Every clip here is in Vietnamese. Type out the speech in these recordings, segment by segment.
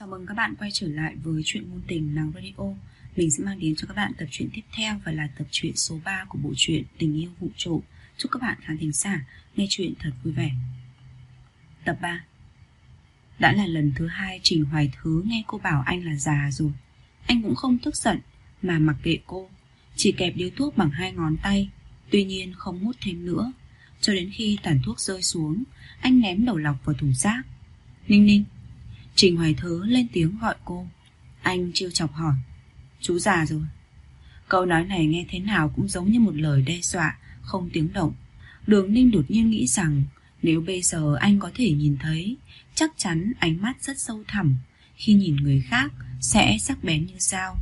Chào mừng các bạn quay trở lại với chuyện ngôn tình Nắng Radio. Mình sẽ mang đến cho các bạn tập truyện tiếp theo và là tập truyện số 3 của bộ truyện Tình yêu vụ trộm Chúc các bạn khán thính giả nghe chuyện thật vui vẻ. Tập 3 Đã là lần thứ hai Trình Hoài Thứ nghe cô bảo anh là già rồi. Anh cũng không tức giận mà mặc kệ cô. Chỉ kẹp điếu thuốc bằng hai ngón tay, Tuy nhiên không hút thêm nữa. Cho đến khi tàn thuốc rơi xuống, Anh ném đầu lọc vào thùng rác. Ninh ninh Trình Hoài Thứ lên tiếng gọi cô. Anh chiêu chọc hỏi. Chú già rồi. Câu nói này nghe thế nào cũng giống như một lời đe dọa Không tiếng động. Đường Ninh đột nhiên nghĩ rằng Nếu bây giờ anh có thể nhìn thấy Chắc chắn ánh mắt rất sâu thẳm. Khi nhìn người khác Sẽ sắc bén như sao.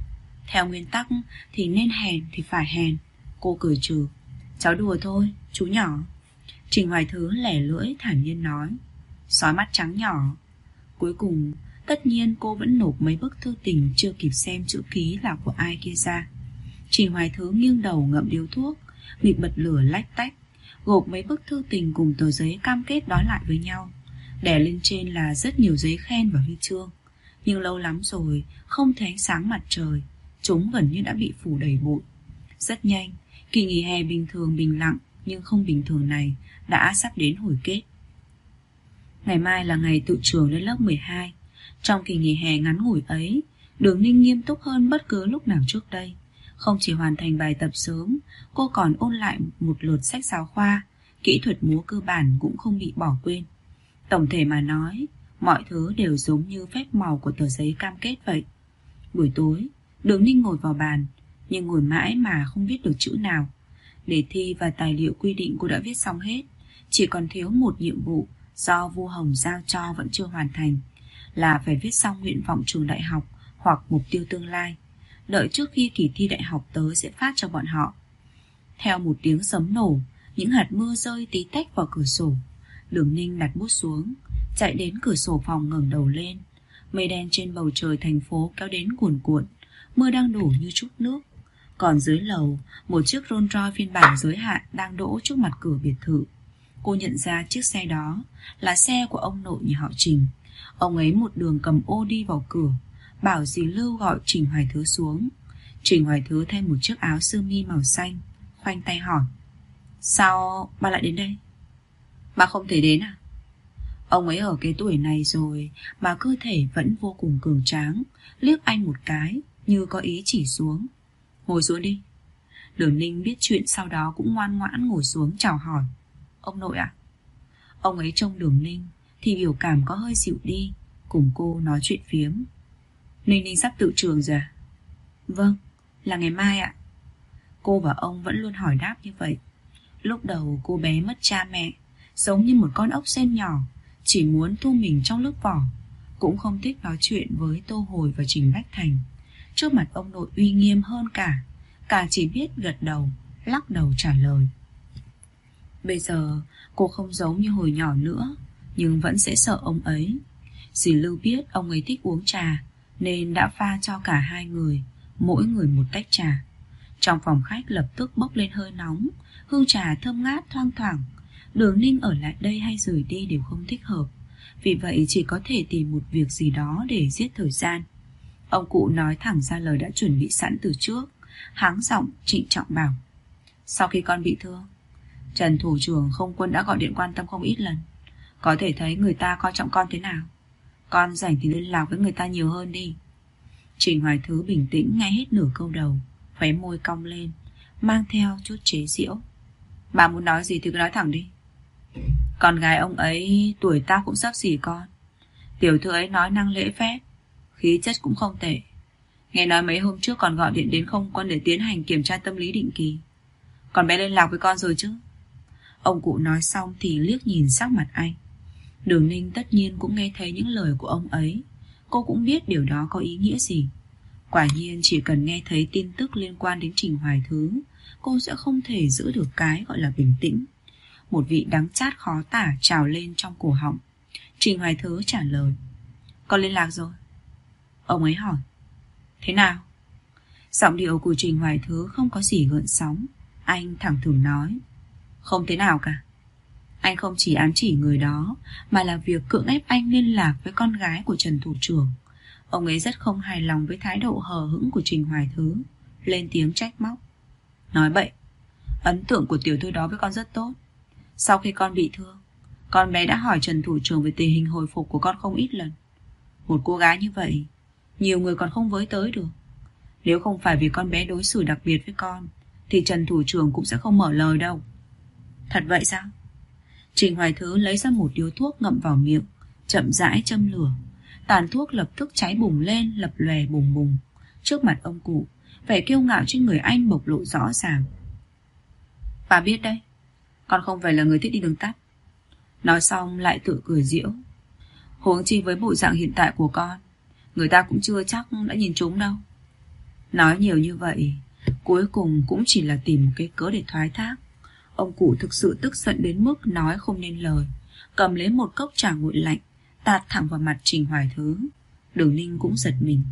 Theo nguyên tắc thì nên hèn thì phải hèn. Cô cười trừ. Cháu đùa thôi, chú nhỏ. Trình Hoài Thứ lẻ lưỡi thản nhiên nói. Sói mắt trắng nhỏ. Cuối cùng, tất nhiên cô vẫn nộp mấy bức thư tình chưa kịp xem chữ ký là của ai kia ra. Trình Hoài Thứ nghiêng đầu ngậm điếu thuốc, nghịch bật lửa lách tách, gộp mấy bức thư tình cùng tờ giấy cam kết đó lại với nhau. Đè lên trên là rất nhiều giấy khen và huy chương. Nhưng lâu lắm rồi, không thấy ánh sáng mặt trời, chúng gần như đã bị phủ đầy bụi. Rất nhanh, kỳ nghỉ hè bình thường bình lặng nhưng không bình thường này đã sắp đến hồi kết. Ngày mai là ngày tự trường lên lớp 12 Trong kỳ nghỉ hè ngắn ngủi ấy, Đường Ninh nghiêm túc hơn bất cứ lúc nào trước đây. Không chỉ hoàn thành bài tập sớm, Cô còn ôn lại một lượt sách giáo khoa, Kỹ thuật múa cơ bản cũng không bị bỏ quên. Tổng thể mà nói, Mọi thứ đều giống như phép màu của tờ giấy cam kết vậy. Buổi tối, Đường Ninh ngồi vào bàn, Nhưng ngồi mãi mà không viết được chữ nào. Đề thi và tài liệu quy định cô đã viết xong hết, Chỉ còn thiếu một nhiệm vụ do Vu Hồng giao cho vẫn chưa hoàn thành là phải viết xong nguyện vọng trường đại học hoặc mục tiêu tương lai. Đợi trước khi kỳ thi đại học tới sẽ phát cho bọn họ. Theo một tiếng sấm nổ, những hạt mưa rơi tí tách vào cửa sổ. Đường Ninh đặt bút xuống, chạy đến cửa sổ phòng ngẩng đầu lên. Mây đen trên bầu trời thành phố kéo đến cuồn cuộn, mưa đang đổ như chút nước. Còn dưới lầu, một chiếc Rolls Royce phiên bản giới hạn đang đỗ trước mặt cửa biệt thự. Cô nhận ra chiếc xe đó là xe của ông nội nhà họ Trình. Ông ấy một đường cầm ô đi vào cửa, bảo dì Lưu gọi Trình Hoài Thứ xuống. Trình Hoài Thứ thay một chiếc áo sơ mi màu xanh, khoanh tay hỏi. Sao bà lại đến đây? bà không thể đến à? Ông ấy ở cái tuổi này rồi mà cơ thể vẫn vô cùng cường tráng, liếc anh một cái như có ý chỉ xuống. Ngồi xuống đi. Đường Ninh biết chuyện sau đó cũng ngoan ngoãn ngồi xuống chào hỏi. Ông nội ạ. Ông ấy trông đường ninh Thì biểu cảm có hơi dịu đi, Cùng cô nói chuyện phiếm. Ninh ninh sắp tự trường rồi à Vâng là ngày mai ạ. Cô và ông vẫn luôn hỏi đáp như vậy. Lúc đầu cô bé mất cha mẹ, Giống như một con ốc sen nhỏ, Chỉ muốn thu mình trong lớp vỏ, Cũng không thích nói chuyện với Tô Hồi và Trình Bách Thành. Trước mặt ông nội uy nghiêm hơn cả Cả chỉ biết gật đầu, Lắc đầu trả lời. Bây giờ, cô không giống như hồi nhỏ nữa, Nhưng vẫn sẽ sợ ông ấy. Dì Lưu biết ông ấy thích uống trà, Nên đã pha cho cả hai người, Mỗi người một tách trà. Trong phòng khách lập tức bốc lên hơi nóng, Hương trà thơm ngát thoang thoảng. Đường Ninh ở lại đây hay rời đi đều không thích hợp, Vì vậy chỉ có thể tìm một việc gì đó để giết thời gian. Ông cụ nói thẳng ra lời đã chuẩn bị sẵn từ trước, Háng giọng trịnh trọng bảo, Sau khi con bị thương Trần thủ trưởng không quân đã gọi điện quan tâm không ít lần. Có thể thấy người ta coi trọng con thế nào. Con rảnh thì liên lạc với người ta nhiều hơn đi. Trình Hoài Thứ bình tĩnh nghe hết nửa câu đầu, Khóe môi cong lên, Mang theo chút chế giễu. Bà muốn nói gì thì cứ nói thẳng đi. Con gái ông ấy tuổi ta cũng sắp xỉ con. Tiểu thư ấy nói năng lễ phép, Khí chất cũng không tệ. Nghe nói mấy hôm trước còn gọi điện đến không quân để tiến hành kiểm tra tâm lý định kỳ. Còn bé liên lạc với con rồi chứ? Ông cụ nói xong thì liếc nhìn sắc mặt anh. Đường Ninh tất nhiên cũng nghe thấy những lời của ông ấy. Cô cũng biết điều đó có ý nghĩa gì. Quả nhiên chỉ cần nghe thấy tin tức liên quan đến Trình Hoài Thứ, Cô sẽ không thể giữ được cái gọi là bình tĩnh. Một vị đắng chát khó tả trào lên trong cổ họng. Trình Hoài Thứ trả lời Con liên lạc rồi. Ông ấy hỏi, Thế nào? Giọng điệu của Trình Hoài Thứ không có gì gợn sóng. Anh thẳng thừng nói không thế nào cả. Anh không chỉ ám chỉ người đó, Mà là việc cưỡng ép anh liên lạc với con gái của Trần Thủ trưởng. Ông ấy rất không hài lòng với thái độ hờ hững của Trình Hoài Thứ, Lên tiếng trách móc. Nói bậy, Ấn tượng của tiểu thư đó với con rất tốt. Sau khi con bị thương, Con bé đã hỏi Trần Thủ trưởng về tình hình hồi phục của con không ít lần. Một cô gái như vậy, Nhiều người còn không với tới được. Nếu không phải vì con bé đối xử đặc biệt với con, Thì Trần Thủ trưởng cũng sẽ không mở lời đâu. Thật vậy sao? Trình Hoài Thứ lấy ra một điếu thuốc ngậm vào miệng, Chậm rãi châm lửa. Tàn thuốc lập tức cháy bùng lên, Lập lòe bùng bùng. Trước mặt ông cụ, Vẻ kiêu ngạo trên người anh bộc lộ rõ ràng. Bà biết đấy, Con không phải là người thích đi đường tắt. Nói xong lại tự cười diễu. Huống chi với bộ dạng hiện tại của con, Người ta cũng chưa chắc đã nhìn chúng đâu. Nói nhiều như vậy, Cuối cùng cũng chỉ là tìm một cái cớ để thoái thác. Ông cụ thực sự tức giận đến mức nói không nên lời. Cầm lấy một cốc trà nguội lạnh, Tạt thẳng vào mặt Trình Hoài Thứ. Đường Ninh cũng giật mình.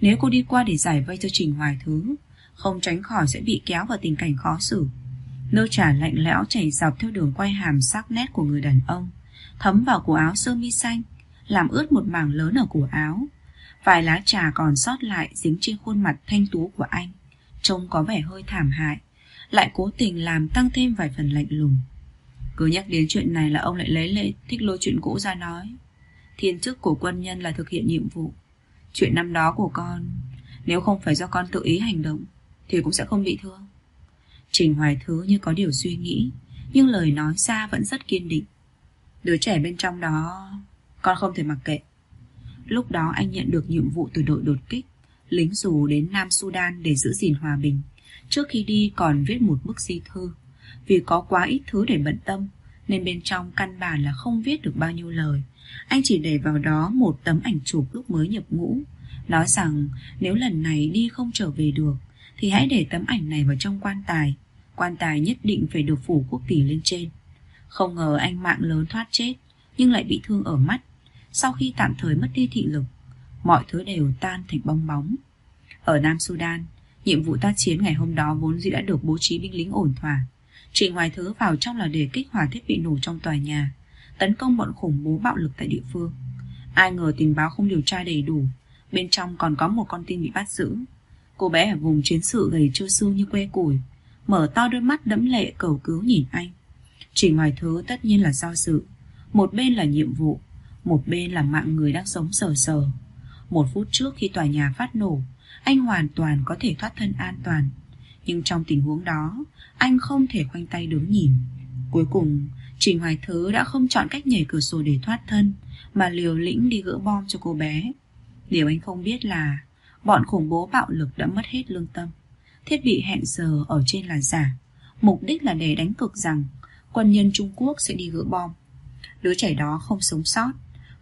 Nếu cô đi qua để giải vây cho Trình Hoài Thứ, Không tránh khỏi sẽ bị kéo vào tình cảnh khó xử. Nước trà lạnh lẽo chảy dọc theo đường quay hàm sắc nét của người đàn ông, Thấm vào cổ áo sơ mi xanh, Làm ướt một mảng lớn ở cổ áo. Vài lá trà còn sót lại dính trên khuôn mặt thanh tú của anh, Trông có vẻ hơi thảm hại. Lại cố tình làm tăng thêm vài phần lạnh lùng. Cứ nhắc đến chuyện này là ông lại lấy lệ thích lôi chuyện cũ ra nói. Thiên chức của quân nhân là thực hiện nhiệm vụ. Chuyện năm đó của con, Nếu không phải do con tự ý hành động, Thì cũng sẽ không bị thương. Trình Hoài Thứ như có điều suy nghĩ, Nhưng lời nói ra vẫn rất kiên định. Đứa trẻ bên trong đó, Con không thể mặc kệ. Lúc đó anh nhận được nhiệm vụ từ đội đột kích, Lính dù đến Nam Sudan để giữ gìn hòa bình. Trước khi đi còn viết một bức di thư. Vì có quá ít thứ để bận tâm, Nên bên trong căn bản là không viết được bao nhiêu lời. Anh chỉ để vào đó một tấm ảnh chụp lúc mới nhập ngũ, Nói rằng nếu lần này đi không trở về được, Thì hãy để tấm ảnh này vào trong quan tài. Quan tài nhất định phải được phủ quốc kỳ lên trên. Không ngờ anh mạng lớn thoát chết, Nhưng lại bị thương ở mắt. Sau khi tạm thời mất đi thị lực, Mọi thứ đều tan thành bong bóng. Ở Nam Sudan Nhiệm vụ tác chiến ngày hôm đó vốn dĩ đã được bố trí binh lính ổn thỏa. Trình Hoài Thứ vào trong là để kích hoạt thiết bị nổ trong tòa nhà, Tấn công bọn khủng bố bạo lực tại địa phương. Ai ngờ tình báo không điều tra đầy đủ, Bên trong còn có một con tin bị bắt giữ. Cô bé ở vùng chiến sự gầy trơ xương như que củi, Mở to đôi mắt đẫm lệ cầu cứu nhìn anh. Chỉ ngoài thứ tất nhiên là do sự. Một bên là nhiệm vụ, Một bên là mạng người đang sống sờ sờ. Một phút trước khi tòa nhà phát nổ anh hoàn toàn có thể thoát thân an toàn. Nhưng trong tình huống đó, Anh không thể khoanh tay đứng nhìn. Cuối cùng, Trình Hoài Thứ đã không chọn cách nhảy cửa sổ để thoát thân, Mà liều lĩnh đi gỡ bom cho cô bé. Điều anh không biết là, Bọn khủng bố bạo lực đã mất hết lương tâm. Thiết bị hẹn giờ ở trên là giả. Mục đích là để đánh cực rằng, Quân nhân Trung Quốc sẽ đi gỡ bom. Đứa trẻ đó không sống sót,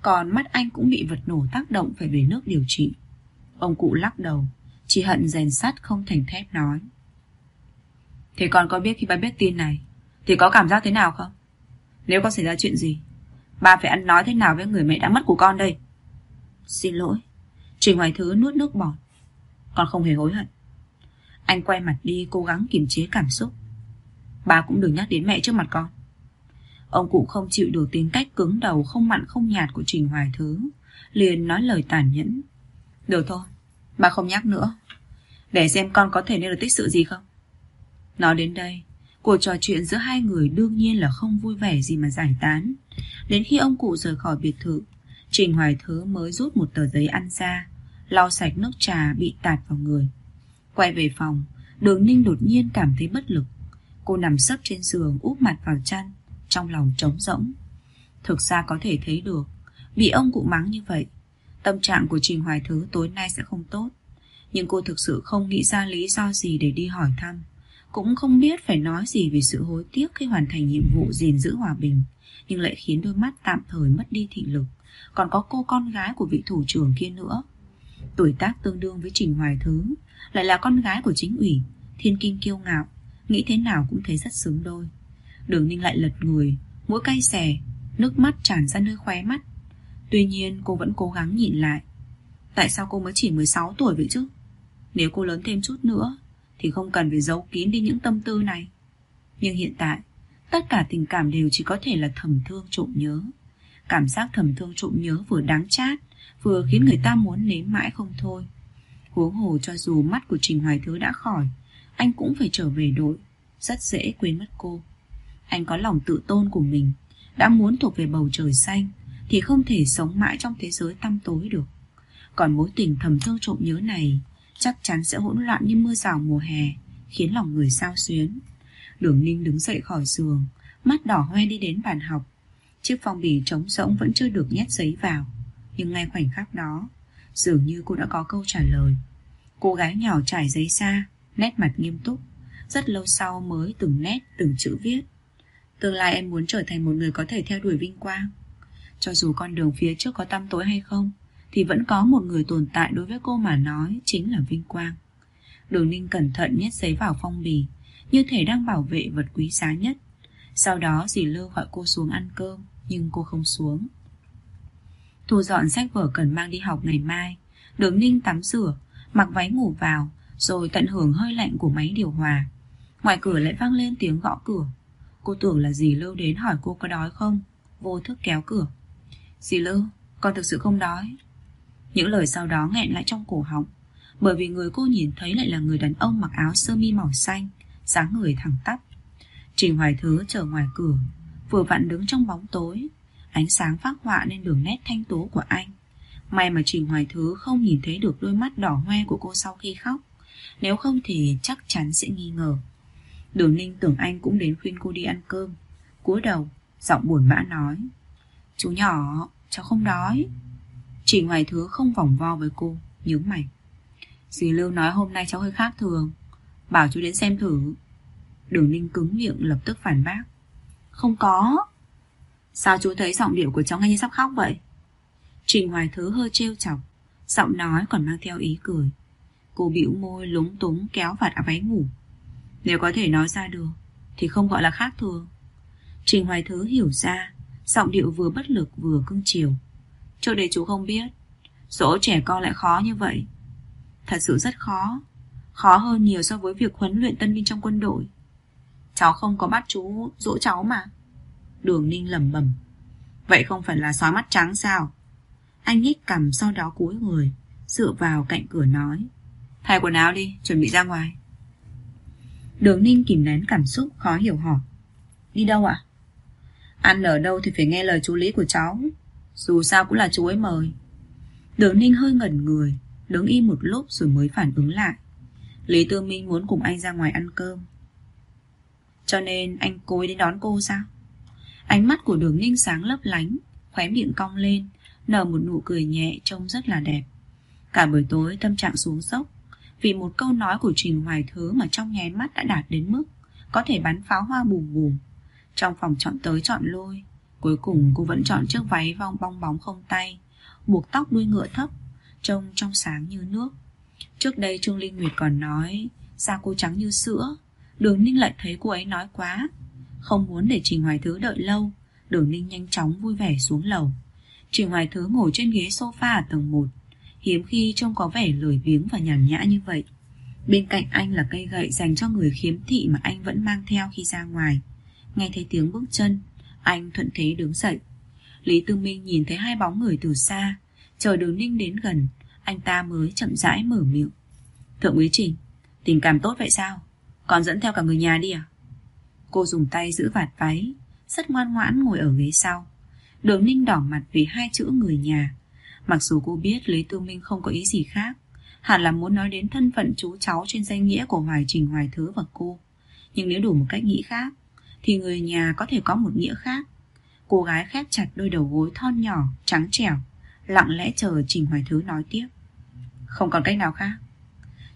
Còn mắt anh cũng bị vật nổ tác động Phải về nước điều trị. Ông cụ lắc đầu. Chỉ hận rèn sắt không thành thép nói. Thế con có biết khi ba biết tin này, Thì có cảm giác thế nào không? Nếu có xảy ra chuyện gì Ba phải ăn nói thế nào với người mẹ đã mất của con đây? Xin lỗi. Trình Hoài Thứ nuốt nước bọt. Con không hề hối hận. Anh quay mặt đi cố gắng kiềm chế cảm xúc. Bà cũng đừng nhắc đến mẹ trước mặt con. Ông cụ không chịu được tính cách cứng đầu, Không mặn, không nhạt của Trình Hoài Thứ, Liền nói lời tàn nhẫn. Được thôi, Bà không nhắc nữa. Để xem con có thể nên được tích sự gì không. Nói đến đây, Cuộc trò chuyện giữa hai người đương nhiên là không vui vẻ gì mà giải tán. Đến khi ông cụ rời khỏi biệt thự, Trình Hoài Thứ mới rút một tờ giấy ăn ra Lau sạch nước trà bị tạt vào người. Quay về phòng, Đường Ninh đột nhiên cảm thấy bất lực. Cô nằm sấp trên giường úp mặt vào chăn, Trong lòng trống rỗng. Thực ra có thể thấy được, Bị ông cụ mắng như vậy Tâm trạng của Trình Hoài Thứ tối nay sẽ không tốt. Nhưng cô thực sự không nghĩ ra lý do gì để đi hỏi thăm. Cũng không biết phải nói gì về sự hối tiếc khi hoàn thành nhiệm vụ gìn giữ hòa bình, Nhưng lại khiến đôi mắt tạm thời mất đi thị lực. Còn có cô con gái của vị thủ trưởng kia nữa. Tuổi tác tương đương với Trình Hoài Thứ, Lại là con gái của chính ủy, Thiên kinh kiêu ngạo, Nghĩ thế nào cũng thấy rất xứng đôi. Đường ninh lại lật người, Mũi cay xè, Nước mắt tràn ra nơi khóe mắt. Tuy nhiên, cô vẫn cố gắng nhìn lại. Tại sao cô mới chỉ 16 tuổi vậy chứ? Nếu cô lớn thêm chút nữa, Thì không cần phải giấu kín đi những tâm tư này. Nhưng hiện tại, Tất cả tình cảm đều chỉ có thể là thầm thương trộm nhớ. Cảm giác thầm thương trộm nhớ vừa đáng chát, Vừa khiến người ta muốn nếm mãi không thôi. Huống hồ cho dù mắt của Trình Hoài Thứ đã khỏi, Anh cũng phải trở về đội. Rất dễ quên mất cô. Anh có lòng tự tôn của mình, Đã muốn thuộc về bầu trời xanh thì không thể sống mãi trong thế giới tăm tối được. Còn mối tình thầm thương trộm nhớ này Chắc chắn sẽ hỗn loạn như mưa rào mùa hè, Khiến lòng người sao xuyến. Đường Ninh đứng dậy khỏi giường, Mắt đỏ hoe đi đến bàn học. Chiếc phong bì trống rỗng vẫn chưa được nhét giấy vào, Nhưng ngay khoảnh khắc đó, Dường như cô đã có câu trả lời. Cô gái nhỏ trải giấy xa Nét mặt nghiêm túc, Rất lâu sau mới từng nét, từng chữ viết. Tương lai em muốn trở thành một người có thể theo đuổi vinh quang. Cho dù con đường phía trước có tăm tối hay không, Thì vẫn có một người tồn tại đối với cô mà nói Chính là vinh quang. Đường ninh cẩn thận nhét giấy vào phong bì, Như thể đang bảo vệ vật quý giá nhất. Sau đó dì Lưu gọi cô xuống ăn cơm, Nhưng cô không xuống. Thu dọn sách vở cần mang đi học ngày mai, Đường ninh tắm rửa, Mặc váy ngủ vào, Rồi tận hưởng hơi lạnh của máy điều hòa. Ngoài cửa lại vang lên tiếng gõ cửa. Cô tưởng là dì Lưu đến hỏi cô có đói không, Vô thức kéo cửa. Dì Lư, con thực sự không đói. Những lời sau đó nghẹn lại trong cổ họng Bởi vì người cô nhìn thấy lại là người đàn ông mặc áo sơ mi màu xanh dáng người thẳng tắp. Trình Hoài Thứ chờ ngoài cửa Vừa vặn đứng trong bóng tối Ánh sáng phát họa nên đường nét thanh tố của anh. May mà Trình Hoài Thứ không nhìn thấy được đôi mắt đỏ hoe của cô sau khi khóc Nếu không thì chắc chắn sẽ nghi ngờ. Đường Ninh tưởng anh cũng đến khuyên cô đi ăn cơm. Cúi đầu, giọng buồn bã nói Chú nhỏ, cháu không đói. Trình Hoài Thứ không vòng vo với cô Nhướng mày. Dì Lưu nói hôm nay cháu hơi khác thường. Bảo chú đến xem thử. Đường Ninh cứng miệng lập tức phản bác. Không có. Sao chú thấy giọng điệu của cháu nghe như sắp khóc vậy? Trình Hoài Thứ hơi trêu chọc Giọng nói còn mang theo ý cười. Cô bĩu môi lúng túng kéo vạt áo váy ngủ. Nếu có thể nói ra được Thì không gọi là khác thường. Trình Hoài Thứ hiểu ra Giọng điệu vừa bất lực vừa cưng chiều. Trước đây chú không biết Dỗ trẻ con lại khó như vậy. Thật sự rất khó. Khó hơn nhiều so với việc huấn luyện tân binh trong quân đội. Cháu không có bắt chú dỗ cháu mà. Đường ninh lầm bẩm. Vậy không phải là sói mắt trắng sao? Anh hít cằm sau đó cúi người Dựa vào cạnh cửa nói. Thay quần áo đi, chuẩn bị ra ngoài. Đường ninh kìm nén cảm xúc Khó hiểu hỏi. Đi đâu ạ? Ăn ở đâu thì phải nghe lời chú Lý của cháu. Dù sao cũng là chú ấy mời. Đường ninh hơi ngẩn người, Đứng im một lúc rồi mới phản ứng lại. Lý Tư Minh muốn cùng anh ra ngoài ăn cơm. Cho nên anh cố ý đến đón cô sao? Ánh mắt của đường ninh sáng lấp lánh, Khóe miệng cong lên, Nở một nụ cười nhẹ trông rất là đẹp. Cả buổi tối tâm trạng xuống dốc, Vì một câu nói của Trình Hoài Thứ Mà trong nháy mắt đã đạt đến mức Có thể bắn pháo hoa bùm bùm. Trong phòng chọn tới chọn lui. Cuối cùng cô vẫn chọn chiếc váy vong bong bóng không tay, Buộc tóc đuôi ngựa thấp, Trông trong sáng như nước. Trước đây Trương Linh Nguyệt còn nói, Da cô trắng như sữa. Đường Ninh lại thấy cô ấy nói quá, không muốn để Trình Hoài Thứ đợi lâu. Đường Ninh nhanh chóng vui vẻ xuống lầu. Trình Hoài Thứ ngồi trên ghế sofa ở tầng 1 Hiếm khi trông có vẻ lười biếng và nhàn nhã như vậy. Bên cạnh anh là cây gậy dành cho người khiếm thị mà anh vẫn mang theo khi ra ngoài. Nghe thấy tiếng bước chân, Anh thuận thế đứng dậy. Lý Tư Minh nhìn thấy hai bóng người từ xa. Chờ đường ninh đến gần, Anh ta mới chậm rãi mở miệng. Thượng úy Trình, Tình cảm tốt vậy sao? Còn dẫn theo cả người nhà đi à? Cô dùng tay giữ vạt váy, Rất ngoan ngoãn ngồi ở ghế sau. Đường ninh đỏ mặt vì hai chữ người nhà. Mặc dù cô biết Lý Tư Minh không có ý gì khác, Hẳn là muốn nói đến thân phận chú cháu Trên danh nghĩa của Hoài Trình, Hoài Thứ và cô. Nhưng nếu đủ một cách nghĩ khác thì người nhà có thể có một nghĩa khác. Cô gái khép chặt đôi đầu gối thon nhỏ, Trắng trẻo, Lặng lẽ chờ Trình Hoài Thứ nói tiếp. Không còn cách nào khác.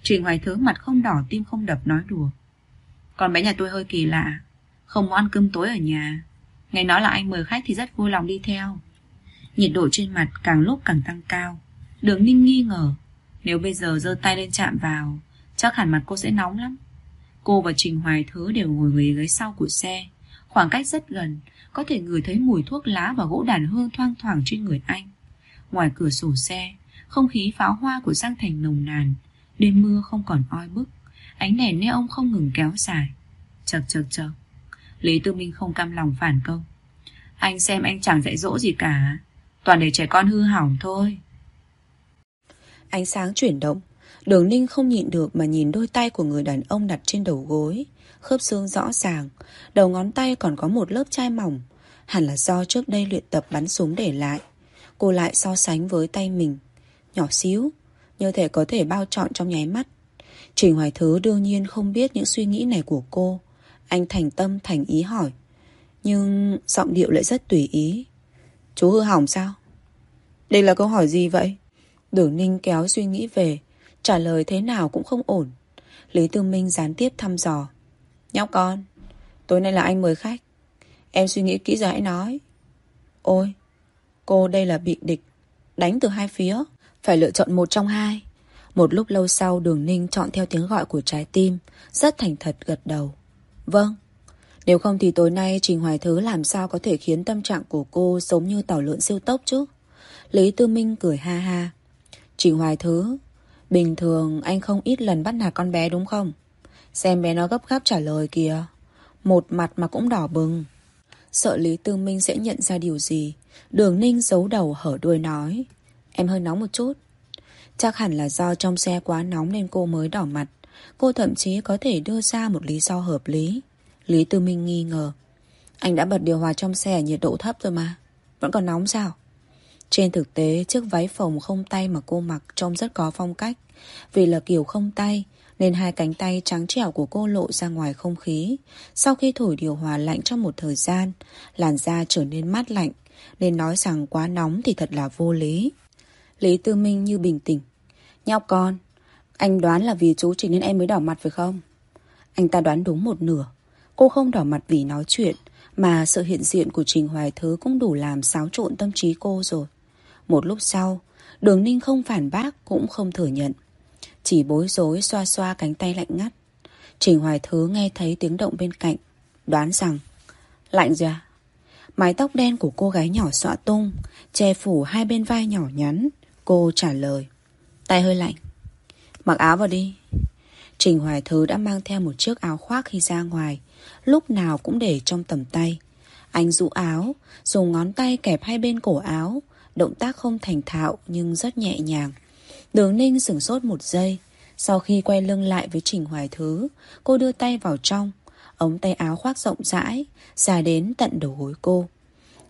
Trình Hoài Thứ mặt không đỏ, tim không đập nói đùa. Còn bé nhà tôi hơi kỳ lạ, không muốn ăn cơm tối ở nhà. Nghe nói là anh mời khách thì rất vui lòng đi theo. Nhiệt độ trên mặt càng lúc càng tăng cao. Đường ninh nghi ngờ, Nếu bây giờ giơ tay lên chạm vào, Chắc hẳn mặt cô sẽ nóng lắm. Cô và Trình Hoài Thứ đều ngồi ghế ghế sau của xe. Khoảng cách rất gần, Có thể ngửi thấy mùi thuốc lá và gỗ đàn hương thoang thoảng trên người anh. Ngoài cửa sổ xe, Không khí pháo hoa của Giang Thành nồng nàn, Đêm mưa không còn oi bức, Ánh đèn neon không ngừng kéo dài. Chật chật chật Lý Tư Minh không cam lòng phản công. Anh xem anh chẳng dạy dỗ gì cả. Toàn để trẻ con hư hỏng thôi. Ánh sáng chuyển động. Đường ninh không nhịn được mà nhìn đôi tay của người đàn ông đặt trên đầu gối. Khớp xương rõ ràng, Đầu ngón tay còn có một lớp chai mỏng. Hẳn là do trước đây luyện tập bắn súng để lại. Cô lại so sánh với tay mình. Nhỏ xíu, Như thể có thể bao trọn trong nháy mắt. Trình Hoài Thứ đương nhiên không biết những suy nghĩ này của cô. Anh thành tâm, thành ý hỏi. Nhưng giọng điệu lại rất tùy ý. Chú hư hỏng sao? Đây là câu hỏi gì vậy? Đường Ninh kéo suy nghĩ về. Trả lời thế nào cũng không ổn. Lý Tư Minh gián tiếp thăm dò. Nhóc con, Tối nay là anh mời khách. Em suy nghĩ kỹ rồi hãy nói. Ôi, Cô đây là bị địch, Đánh từ hai phía, Phải lựa chọn một trong hai. Một lúc lâu sau, đường ninh chọn theo tiếng gọi của trái tim, Rất thành thật gật đầu. Vâng Nếu không thì tối nay Trình Hoài Thứ làm sao có thể khiến tâm trạng của cô giống như tàu lượn siêu tốc chứ? Lý Tư Minh cười ha ha. Trình Hoài Thứ Bình thường anh không ít lần bắt nạt con bé đúng không? Xem bé nó gấp gáp trả lời kìa. Một mặt mà cũng đỏ bừng. Sợ Lý Tư Minh sẽ nhận ra điều gì? Đường Ninh giấu đầu hở đuôi nói. Em hơi nóng một chút. Chắc hẳn là do trong xe quá nóng nên cô mới đỏ mặt. Cô thậm chí có thể đưa ra một lý do hợp lý. Lý Tư Minh nghi ngờ. Anh đã bật điều hòa trong xe ở nhiệt độ thấp rồi mà. Vẫn còn nóng sao? Trên thực tế chiếc váy phồng không tay mà cô mặc Trông rất có phong cách Vì là kiểu không tay nên hai cánh tay trắng trẻo của cô lộ ra ngoài không khí. Sau khi thổi điều hòa lạnh trong một thời gian, làn da trở nên mát lạnh, nên nói rằng quá nóng thì thật là vô lý. Lý Tư Minh như bình tĩnh. Nhóc con, anh đoán là vì chú trình nên em mới đỏ mặt phải không? Anh ta đoán đúng một nửa. Cô không đỏ mặt vì nói chuyện, mà sự hiện diện của Trình Hoài Thứ cũng đủ làm xáo trộn tâm trí cô rồi. Một lúc sau, Đường Ninh không phản bác cũng không thừa nhận. Chỉ bối rối xoa xoa cánh tay lạnh ngắt. Trình Hoài Thứ nghe thấy tiếng động bên cạnh Đoán rằng Lạnh rồi à Mái tóc đen của cô gái nhỏ xọa tung Che phủ hai bên vai nhỏ nhắn Cô trả lời Tay hơi lạnh. Mặc áo vào đi. Trình Hoài Thứ đã mang theo một chiếc áo khoác khi ra ngoài Lúc nào cũng để trong tầm tay. Anh rũ áo Dùng ngón tay kẹp hai bên cổ áo Động tác không thành thạo nhưng rất nhẹ nhàng. Đường ninh sửng sốt một giây. Sau khi quay lưng lại với Trình Hoài Thứ, Cô đưa tay vào trong, Ống tay áo khoác rộng rãi Dài đến tận đầu gối cô.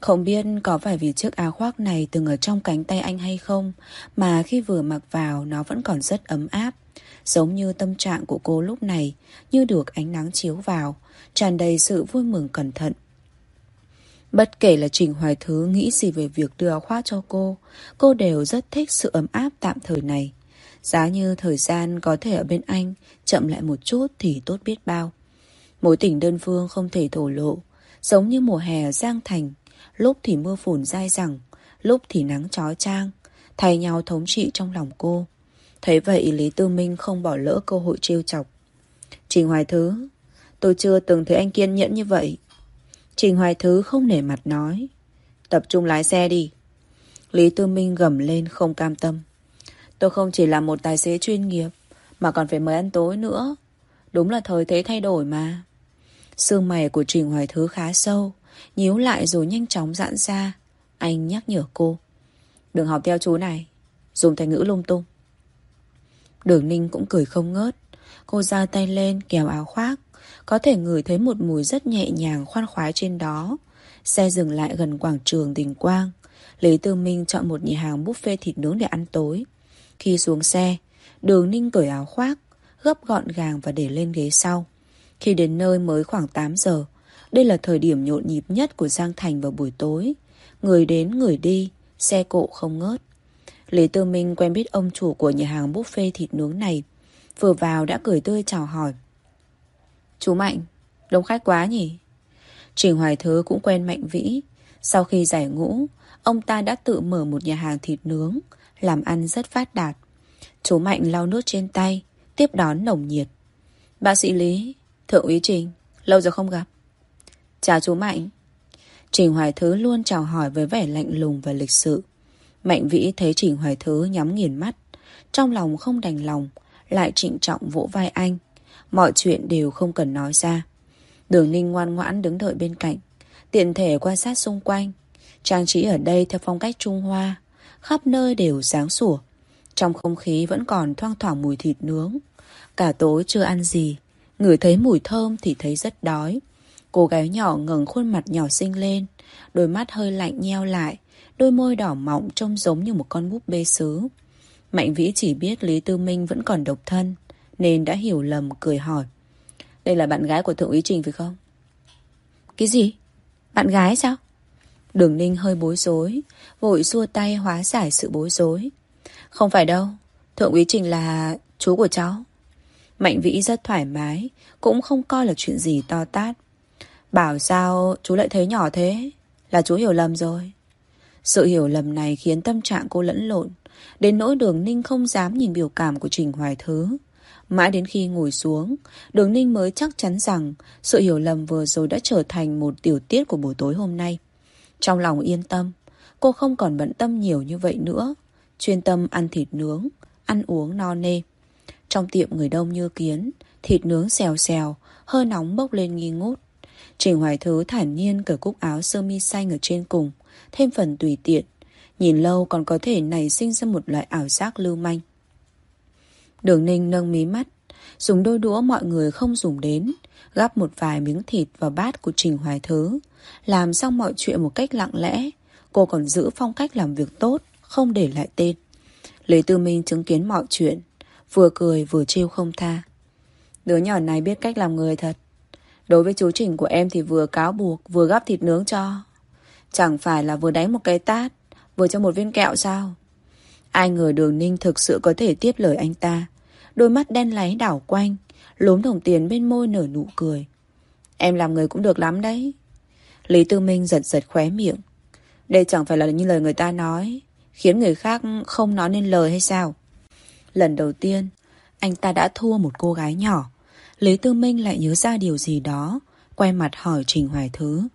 Không biết có phải vì chiếc áo khoác này Từng ở trong cánh tay anh hay không, Mà khi vừa mặc vào Nó vẫn còn rất ấm áp. Giống như tâm trạng của cô lúc này, Như được ánh nắng chiếu vào, tràn đầy sự vui mừng cẩn thận. Bất kể là Trình Hoài Thứ nghĩ gì về việc đưa áo khoác cho cô, cô đều rất thích sự ấm áp tạm thời này. Giá như thời gian có thể ở bên anh chậm lại một chút thì tốt biết bao. Mối tình đơn phương không thể thổ lộ, giống như mùa hè ở Giang Thành, lúc thì mưa phùn dai dẳng, lúc thì nắng chói chang, thay nhau thống trị trong lòng cô. Thấy vậy Lý Tư Minh không bỏ lỡ cơ hội trêu chọc. Trình Hoài Thứ, tôi chưa từng thấy anh kiên nhẫn như vậy. Trình Hoài Thứ không nể mặt nói. Tập trung lái xe đi. Lý Tư Minh gầm lên không cam tâm. Tôi không chỉ là một tài xế chuyên nghiệp, Mà còn phải mời ăn tối nữa. Đúng là thời thế thay đổi mà. Sương mày của Trình Hoài Thứ khá sâu, Nhíu lại rồi nhanh chóng giãn ra. Anh nhắc nhở cô. Đừng học theo chú này, Dùng thành ngữ lung tung. Đường Ninh cũng cười không ngớt. Cô ra tay lên, kéo áo khoác có thể ngửi thấy một mùi rất nhẹ nhàng khoan khoái trên đó. Xe dừng lại gần quảng trường Đình Quang. Lý Tư Minh chọn một nhà hàng buffet thịt nướng để ăn tối. Khi xuống xe, Đường Ninh cởi áo khoác, Gấp gọn gàng và để lên ghế sau. Khi đến nơi mới khoảng 8 giờ, Đây là thời điểm nhộn nhịp nhất của Giang Thành vào buổi tối. Người đến, người đi, Xe cộ không ngớt. Lý Tư Minh quen biết ông chủ của nhà hàng buffet thịt nướng này. Vừa vào đã cười tươi chào hỏi. Chú Mạnh, đông khách quá nhỉ? Trình Hoài Thứ cũng quen Mạnh Vĩ. Sau khi giải ngũ, ông ta đã tự mở một nhà hàng thịt nướng, làm ăn rất phát đạt. Chú Mạnh lau nước trên tay, tiếp đón nồng nhiệt. Bác sĩ Lý, Thượng úy Trình, lâu rồi không gặp. Chào chú Mạnh. Trình Hoài Thứ luôn chào hỏi với vẻ lạnh lùng và lịch sự. Mạnh Vĩ thấy Trình Hoài Thứ nhắm nghiền mắt, trong lòng không đành lòng, lại trịnh trọng vỗ vai anh. Mọi chuyện đều không cần nói ra Đường ninh ngoan ngoãn đứng đợi bên cạnh Tiện thể quan sát xung quanh Trang trí ở đây theo phong cách Trung Hoa Khắp nơi đều sáng sủa Trong không khí vẫn còn thoang thoảng mùi thịt nướng. Cả tối chưa ăn gì, ngửi thấy mùi thơm thì thấy rất đói. Cô gái nhỏ ngẩng khuôn mặt nhỏ xinh lên, đôi mắt hơi lạnh nheo lại, đôi môi đỏ mọng trông giống như một con búp bê sứ. Mạnh Vĩ chỉ biết Lý Tư Minh vẫn còn độc thân, nên đã hiểu lầm cười hỏi. Đây là bạn gái của Thượng úy Trình phải không? Cái gì? Bạn gái sao? Đường Ninh hơi bối rối, vội xua tay hóa giải sự bối rối. Không phải đâu, Thượng úy Trình là chú của cháu. Mạnh Vĩ rất thoải mái, cũng không coi là chuyện gì to tát. Bảo sao chú lại thấy nhỏ thế? Là chú hiểu lầm rồi. Sự hiểu lầm này khiến tâm trạng cô lẫn lộn, đến nỗi đường Ninh không dám nhìn biểu cảm của Trình Hoài Thứ. Mãi đến khi ngồi xuống, đường Ninh mới chắc chắn rằng sự hiểu lầm vừa rồi đã trở thành một tiểu tiết của buổi tối hôm nay. Trong lòng yên tâm, cô không còn bận tâm nhiều như vậy nữa. Chuyên tâm ăn thịt nướng, ăn uống no nê. Trong tiệm người đông như kiến, thịt nướng xèo xèo, hơi nóng bốc lên nghi ngút. Trình Hoài Thứ thản nhiên cởi cúc áo sơ mi xanh ở trên cùng, thêm phần tùy tiện. Nhìn lâu còn có thể nảy sinh ra một loại ảo giác lưu manh. Đường ninh nâng mí mắt, dùng đôi đũa mọi người không dùng đến, gắp một vài miếng thịt vào bát của Trình Hoài Thứ. Làm xong mọi chuyện một cách lặng lẽ, cô còn giữ phong cách làm việc tốt, không để lại tên. Lý Tư Minh chứng kiến mọi chuyện, vừa cười vừa trêu không tha. Đứa nhỏ này biết cách làm người thật. Đối với chú Trình của em thì vừa cáo buộc, vừa gắp thịt nướng cho. Chẳng phải là vừa đánh một cái tát, vừa cho một viên kẹo sao? Ai ngờ đường ninh thực sự có thể tiếp lời anh ta. Đôi mắt đen láy đảo quanh, lốm đồng tiền bên môi nở nụ cười. Em làm người cũng được lắm đấy. Lý Tư Minh giật giật khóe miệng. Đây chẳng phải là như lời người ta nói, khiến người khác không nói nên lời hay sao? Lần đầu tiên, anh ta đã thua một cô gái nhỏ. Lý Tư Minh lại nhớ ra điều gì đó, quay mặt hỏi Trình Hoài Thứ.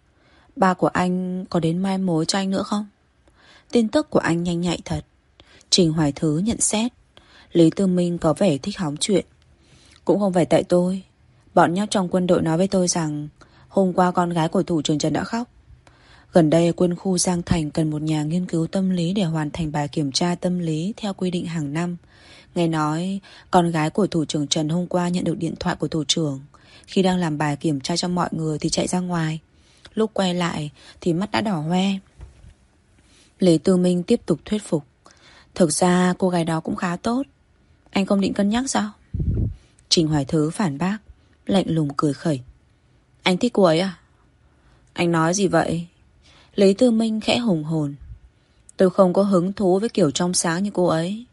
Ba của anh có đến mai mối cho anh nữa không? Tin tức của anh nhanh nhạy thật. Trình Hoài Thứ nhận xét. Lý Tư Minh có vẻ thích hóng chuyện. Cũng không phải tại tôi. Bọn nhóc trong quân đội nói với tôi rằng, hôm qua con gái của thủ trưởng Trần đã khóc. Gần đây quân khu Giang Thành cần một nhà nghiên cứu tâm lý để hoàn thành bài kiểm tra tâm lý theo quy định hàng năm. Nghe nói, con gái của thủ trưởng Trần hôm qua nhận được điện thoại của thủ trưởng. Khi đang làm bài kiểm tra cho mọi người thì chạy ra ngoài. Lúc quay lại thì mắt đã đỏ hoe. Lý Tư Minh tiếp tục thuyết phục. Thực ra cô gái đó cũng khá tốt. Anh không định cân nhắc sao? Trình Hoài Thứ phản bác, lạnh lùng cười khẩy. Anh thích cô ấy à? Anh nói gì vậy? Lý Tư Minh khẽ hùng hồn. Tôi không có hứng thú với kiểu trong sáng như cô ấy.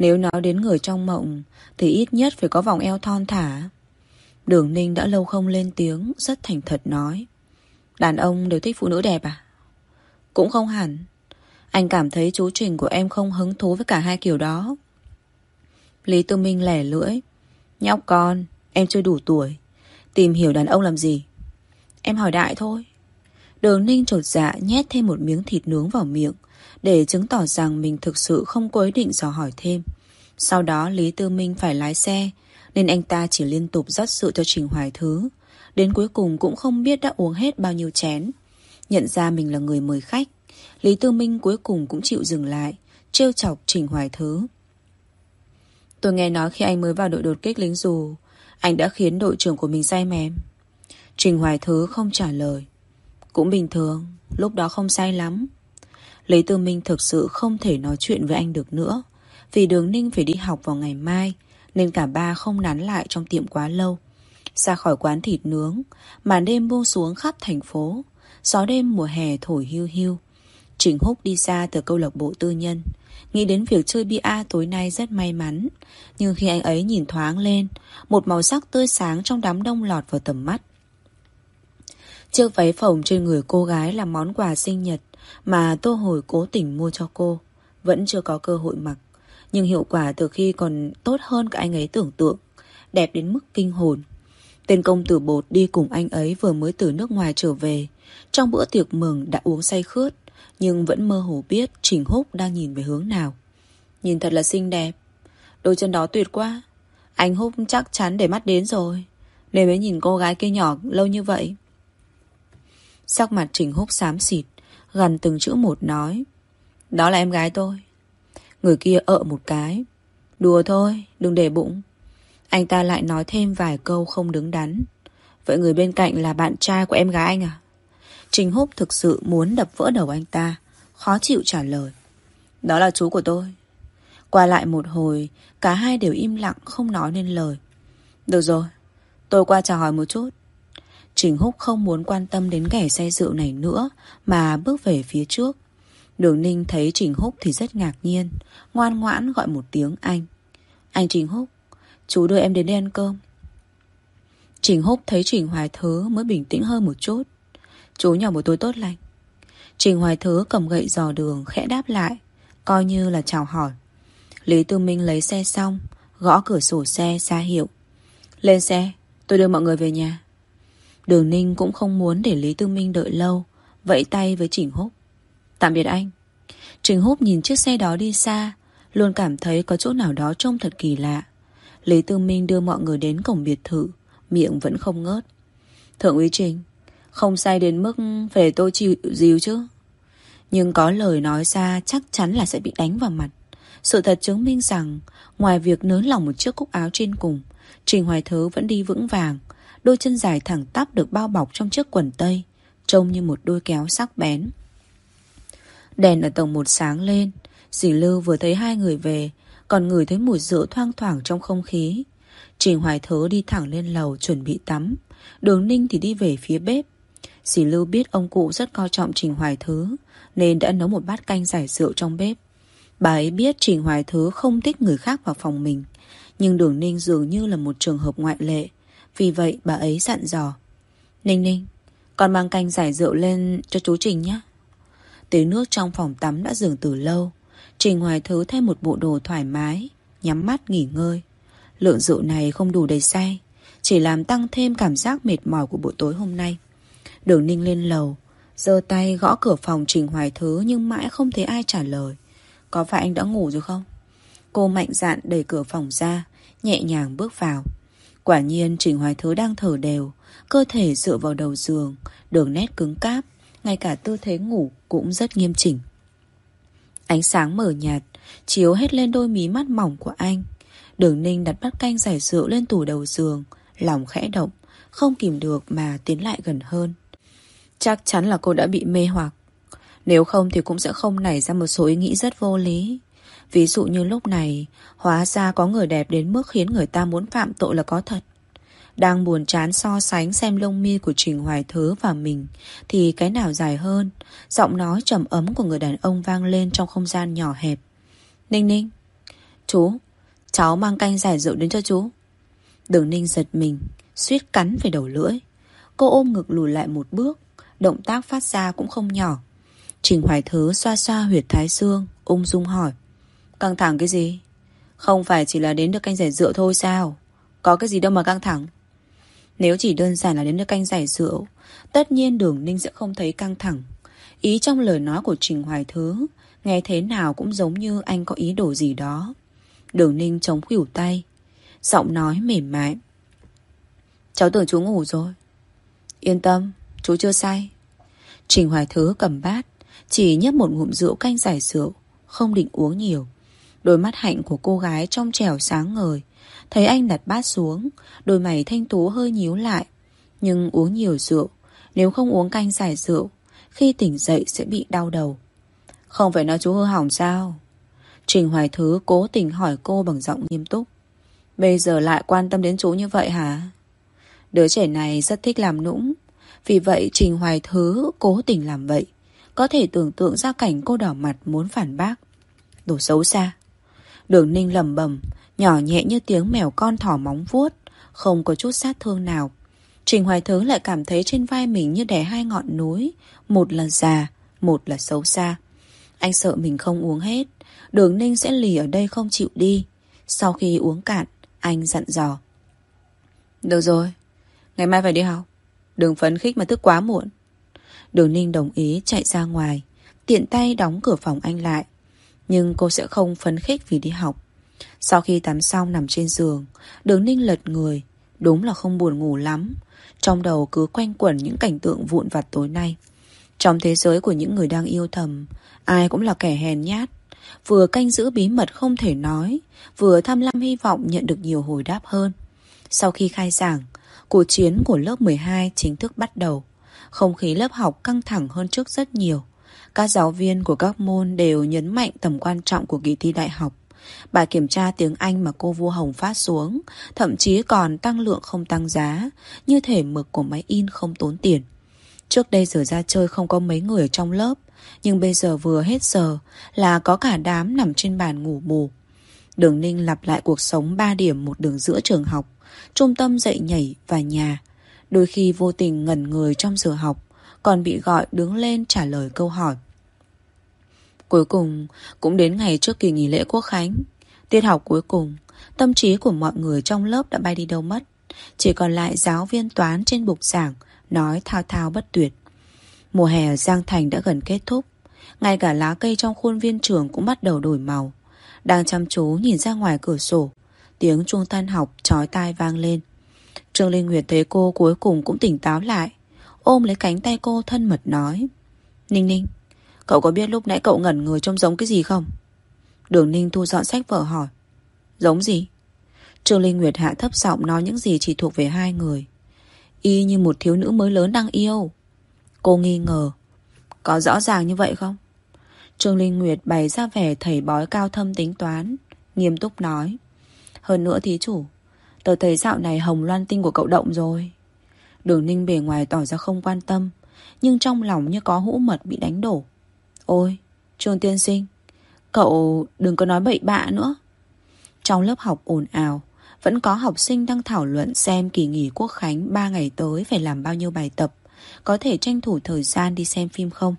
Nếu nói đến người trong mộng Thì ít nhất phải có vòng eo thon thả Đường Ninh đã lâu không lên tiếng Rất thành thật nói Đàn ông đều thích phụ nữ đẹp à Cũng không hẳn anh cảm thấy chú Trình của em không hứng thú với cả hai kiểu đó Lý Tư Minh lẻ lưỡi Nhóc con Em chưa đủ tuổi Tìm hiểu đàn ông làm gì Em hỏi đại thôi Đường Ninh trột dạ nhét thêm một miếng thịt nướng vào miệng để chứng tỏ rằng mình thực sự không có ý định dò hỏi thêm. Sau đó Lý Tư Minh phải lái xe, nên anh ta chỉ liên tục rót sự cho Trình Hoài Thứ. Đến cuối cùng cũng không biết đã uống hết bao nhiêu chén. Nhận ra mình là người mời khách, Lý Tư Minh cuối cùng cũng chịu dừng lại, trêu chọc Trình Hoài Thứ. Tôi nghe nói khi anh mới vào đội đột kích lính dù, anh đã khiến đội trưởng của mình say mềm. Trình Hoài Thứ không trả lời. Cũng bình thường, lúc đó không say lắm. Lý Tư Minh thực sự không thể nói chuyện với anh được nữa Vì đường ninh phải đi học vào ngày mai Nên cả ba không nán lại trong tiệm quá lâu Ra khỏi quán thịt nướng Màn đêm buông xuống khắp thành phố Gió đêm mùa hè thổi hưu hưu. Trình Húc đi xa từ câu lạc bộ tư nhân Nghĩ đến việc chơi bia tối nay rất may mắn Nhưng khi anh ấy nhìn thoáng lên, Một màu sắc tươi sáng trong đám đông lọt vào tầm mắt Chiếc váy phồng trên người cô gái là món quà sinh nhật mà Tô Hồi cố tình mua cho cô. Vẫn chưa có cơ hội mặc. Nhưng hiệu quả từ khi còn tốt hơn cả anh ấy tưởng tượng. Đẹp đến mức kinh hồn. Tên công tử bột đi cùng anh ấy vừa mới từ nước ngoài trở về. Trong bữa tiệc mừng đã uống say khướt. Nhưng vẫn mơ hồ biết Trình Húc đang nhìn về hướng nào. Nhìn thật là xinh đẹp. Đôi chân đó tuyệt quá. Anh Húc chắc chắn để mắt đến rồi. Nên mới nhìn cô gái kia nhỏ lâu như vậy. Sắc mặt Trình Húc xám xịt gần từng chữ một nói Đó là em gái tôi Người kia ợ một cái. Đùa thôi, đừng để bụng. Anh ta lại nói thêm vài câu không đứng đắn. Vậy người bên cạnh là bạn trai của em gái anh à? Trình Húc thực sự muốn đập vỡ đầu anh ta. Khó chịu trả lời. Đó là chú của tôi. Qua lại một hồi, cả hai đều im lặng không nói nên lời. Được rồi, tôi qua chào hỏi một chút. Trình Húc không muốn quan tâm đến kẻ xe rượu này nữa mà bước về phía trước. Đường Ninh thấy Trình Húc thì rất ngạc nhiên, ngoan ngoãn gọi một tiếng anh. Anh Trình Húc, chú đưa em đến đây ăn cơm. Trình Húc thấy Trình Hoài Thứ mới bình tĩnh hơn một chút. Chú nhỏ một tối tốt lành. Trình Hoài Thứ cầm gậy dò đường khẽ đáp lại, coi như là chào hỏi. Lý Tư Minh lấy xe xong, gõ cửa sổ xe ra hiệu. Lên xe, tôi đưa mọi người về nhà. Đường Ninh cũng không muốn để Lý Tư Minh đợi lâu, vẫy tay với Trình Húc. Tạm biệt anh. Trình Húc nhìn chiếc xe đó đi xa, luôn cảm thấy có chỗ nào đó trông thật kỳ lạ. Lý Tư Minh đưa mọi người đến cổng biệt thự, miệng vẫn không ngớt. Thượng úy Trình, không sai đến mức về tôi chịu dìu chứ. Nhưng có lời nói ra chắc chắn là sẽ bị đánh vào mặt. Sự thật chứng minh rằng, ngoài việc nới lỏng một chiếc cúc áo trên cùng, Trình Hoài Thớ vẫn đi vững vàng, đôi chân dài thẳng tắp được bao bọc trong chiếc quần tây, trông như một đôi kéo sắc bén. Đèn ở tầng một sáng lên, dì Lưu vừa thấy hai người về, còn ngửi thấy mùi rượu thoang thoảng trong không khí. Trình Hoài Thớ đi thẳng lên lầu chuẩn bị tắm, Đường Ninh thì đi về phía bếp. Dì Lưu biết ông cụ rất coi trọng Trình Hoài Thứ, nên đã nấu một bát canh giải rượu trong bếp. Bà ấy biết Trình Hoài Thứ không thích người khác vào phòng mình, nhưng Đường Ninh dường như là một trường hợp ngoại lệ. Vì vậy bà ấy dặn dò. Ninh Ninh, con mang canh giải rượu lên cho chú Trình nhé. Tiếng nước trong phòng tắm đã dừng từ lâu. Trình Hoài Thứ thay một bộ đồ thoải mái, nhắm mắt nghỉ ngơi. Lượng rượu này không đủ đầy say, chỉ làm tăng thêm cảm giác mệt mỏi của buổi tối hôm nay. Đường Ninh lên lầu, giơ tay gõ cửa phòng Trình Hoài Thứ nhưng mãi không thấy ai trả lời. Có phải anh đã ngủ rồi không? Cô mạnh dạn đẩy cửa phòng ra, nhẹ nhàng bước vào. Quả nhiên Trình Hoài Thứ đang thở đều, cơ thể dựa vào đầu giường, đường nét cứng cáp, ngay cả tư thế ngủ cũng rất nghiêm chỉnh. Ánh sáng mở nhạt, chiếu hết lên đôi mí mắt mỏng của anh. Đường ninh đặt bát canh giải rượu lên tủ đầu giường, lòng khẽ động, không kìm được mà tiến lại gần hơn. Chắc chắn là cô đã bị mê hoặc. Nếu không thì cũng sẽ không nảy ra một số ý nghĩ rất vô lý. Ví dụ như lúc này, hóa ra có người đẹp đến mức khiến người ta muốn phạm tội là có thật. Đang buồn chán so sánh xem lông mi của Trình Hoài Thứ và mình Thì cái nào dài hơn Giọng nói trầm ấm của người đàn ông vang lên trong không gian nhỏ hẹp Ninh ninh Chú Cháu mang canh giải rượu đến cho chú Đường ninh giật mình suýt cắn về đầu lưỡi Cô ôm ngực lùi lại một bước Động tác phát ra cũng không nhỏ Trình Hoài Thứ xoa xoa huyệt thái xương Ung dung hỏi Căng thẳng cái gì Không phải chỉ là đến được canh giải rượu thôi sao Có cái gì đâu mà căng thẳng nếu chỉ đơn giản là đến được canh giải rượu, tất nhiên đường ninh sẽ không thấy căng thẳng. Ý trong lời nói của Trình Hoài Thứ, nghe thế nào cũng giống như anh có ý đồ gì đó. Đường ninh chống khỉu tay, giọng nói mềm mại. Cháu tưởng chú ngủ rồi. Yên tâm, chú chưa say. Trình Hoài Thứ cầm bát, chỉ nhấp một ngụm rượu canh giải rượu, không định uống nhiều. Đôi mắt hạnh của cô gái trong trẻo sáng ngời, Thấy anh đặt bát xuống Đôi mày thanh tú hơi nhíu lại. Nhưng uống nhiều rượu Nếu không uống canh giải rượu Khi tỉnh dậy sẽ bị đau đầu. Không phải nói chú hư hỏng sao? Trình Hoài Thứ cố tình hỏi cô bằng giọng nghiêm túc. Bây giờ lại quan tâm đến chú như vậy hả? Đứa trẻ này rất thích làm nũng vì vậy, Trình Hoài Thứ cố tình làm vậy. Có thể tưởng tượng ra cảnh cô đỏ mặt muốn phản bác. Đồ xấu xa. Đường ninh lầm bầm Nhỏ nhẹ như tiếng mèo con thỏ móng vuốt, Không có chút sát thương nào. Trình Hoài Thứ lại cảm thấy trên vai mình như đè hai ngọn núi, Một là già, Một là xấu xa. Anh sợ mình không uống hết, Đường Ninh sẽ lì ở đây không chịu đi. Sau khi uống cạn, Anh dặn dò. Được rồi, Ngày mai phải đi học. Đừng phấn khích mà thức quá muộn. Đường Ninh đồng ý chạy ra ngoài, Tiện tay đóng cửa phòng anh lại. Nhưng cô sẽ không phấn khích vì đi học. Sau khi tắm xong nằm trên giường Đường ninh lật người. Đúng là không buồn ngủ lắm. Trong đầu cứ quanh quẩn những cảnh tượng vụn vặt tối nay. Trong thế giới của những người đang yêu thầm, Ai cũng là kẻ hèn nhát. Vừa canh giữ bí mật không thể nói, Vừa tham lam hy vọng nhận được nhiều hồi đáp hơn. Sau khi khai giảng Cuộc chiến của lớp 12 chính thức bắt đầu. Không khí lớp học căng thẳng hơn trước rất nhiều. Các giáo viên của các môn đều nhấn mạnh tầm quan trọng của kỳ thi đại học. Bài kiểm tra tiếng Anh mà cô vua Hồng phát xuống, Thậm chí còn tăng lượng không tăng giá, Như thể mực của máy in không tốn tiền. Trước đây giờ ra chơi không có mấy người ở trong lớp, Nhưng bây giờ vừa hết giờ Là có cả đám nằm trên bàn ngủ bù Đường Ninh lặp lại cuộc sống 3 điểm một đường giữa trường học. Trung tâm dạy nhảy và nhà. Đôi khi vô tình ngẩn người trong giờ học, Còn bị gọi đứng lên trả lời câu hỏi. Cuối cùng, cũng đến ngày trước kỳ nghỉ lễ quốc khánh, Tiết học cuối cùng, Tâm trí của mọi người trong lớp đã bay đi đâu mất. Chỉ còn lại giáo viên toán trên bục giảng Nói thao thao bất tuyệt. Mùa hè ở Giang Thành đã gần kết thúc. Ngay cả lá cây trong khuôn viên trường cũng bắt đầu đổi màu. Đang chăm chú nhìn ra ngoài cửa sổ Tiếng chuông tan học, chói tai vang lên Trương Linh Nguyệt thấy cô cuối cùng cũng tỉnh táo lại, Ôm lấy cánh tay cô thân mật nói, Ninh Ninh, Cậu có biết lúc nãy cậu ngẩn người trông giống cái gì không? Đường Ninh thu dọn sách vở hỏi, Giống gì? Trương Linh Nguyệt hạ thấp giọng nói những gì chỉ thuộc về hai người, Y như một thiếu nữ mới lớn đang yêu Cô nghi ngờ, Có rõ ràng như vậy không? Trương Linh Nguyệt bày ra vẻ thầy bói cao thâm tính toán, Nghiêm túc nói hơn nữa thí chủ, Tớ thấy dạo này hồng loan tinh của cậu động rồi. Đường ninh bề ngoài tỏ ra không quan tâm, Nhưng trong lòng như có hũ mật bị đánh đổ. Ôi, Trương tiên sinh, Cậu đừng có nói bậy bạ nữa. Trong lớp học ồn ào, Vẫn có học sinh đang thảo luận xem kỳ nghỉ quốc khánh 3 ngày tới phải làm bao nhiêu bài tập, Có thể tranh thủ thời gian đi xem phim không?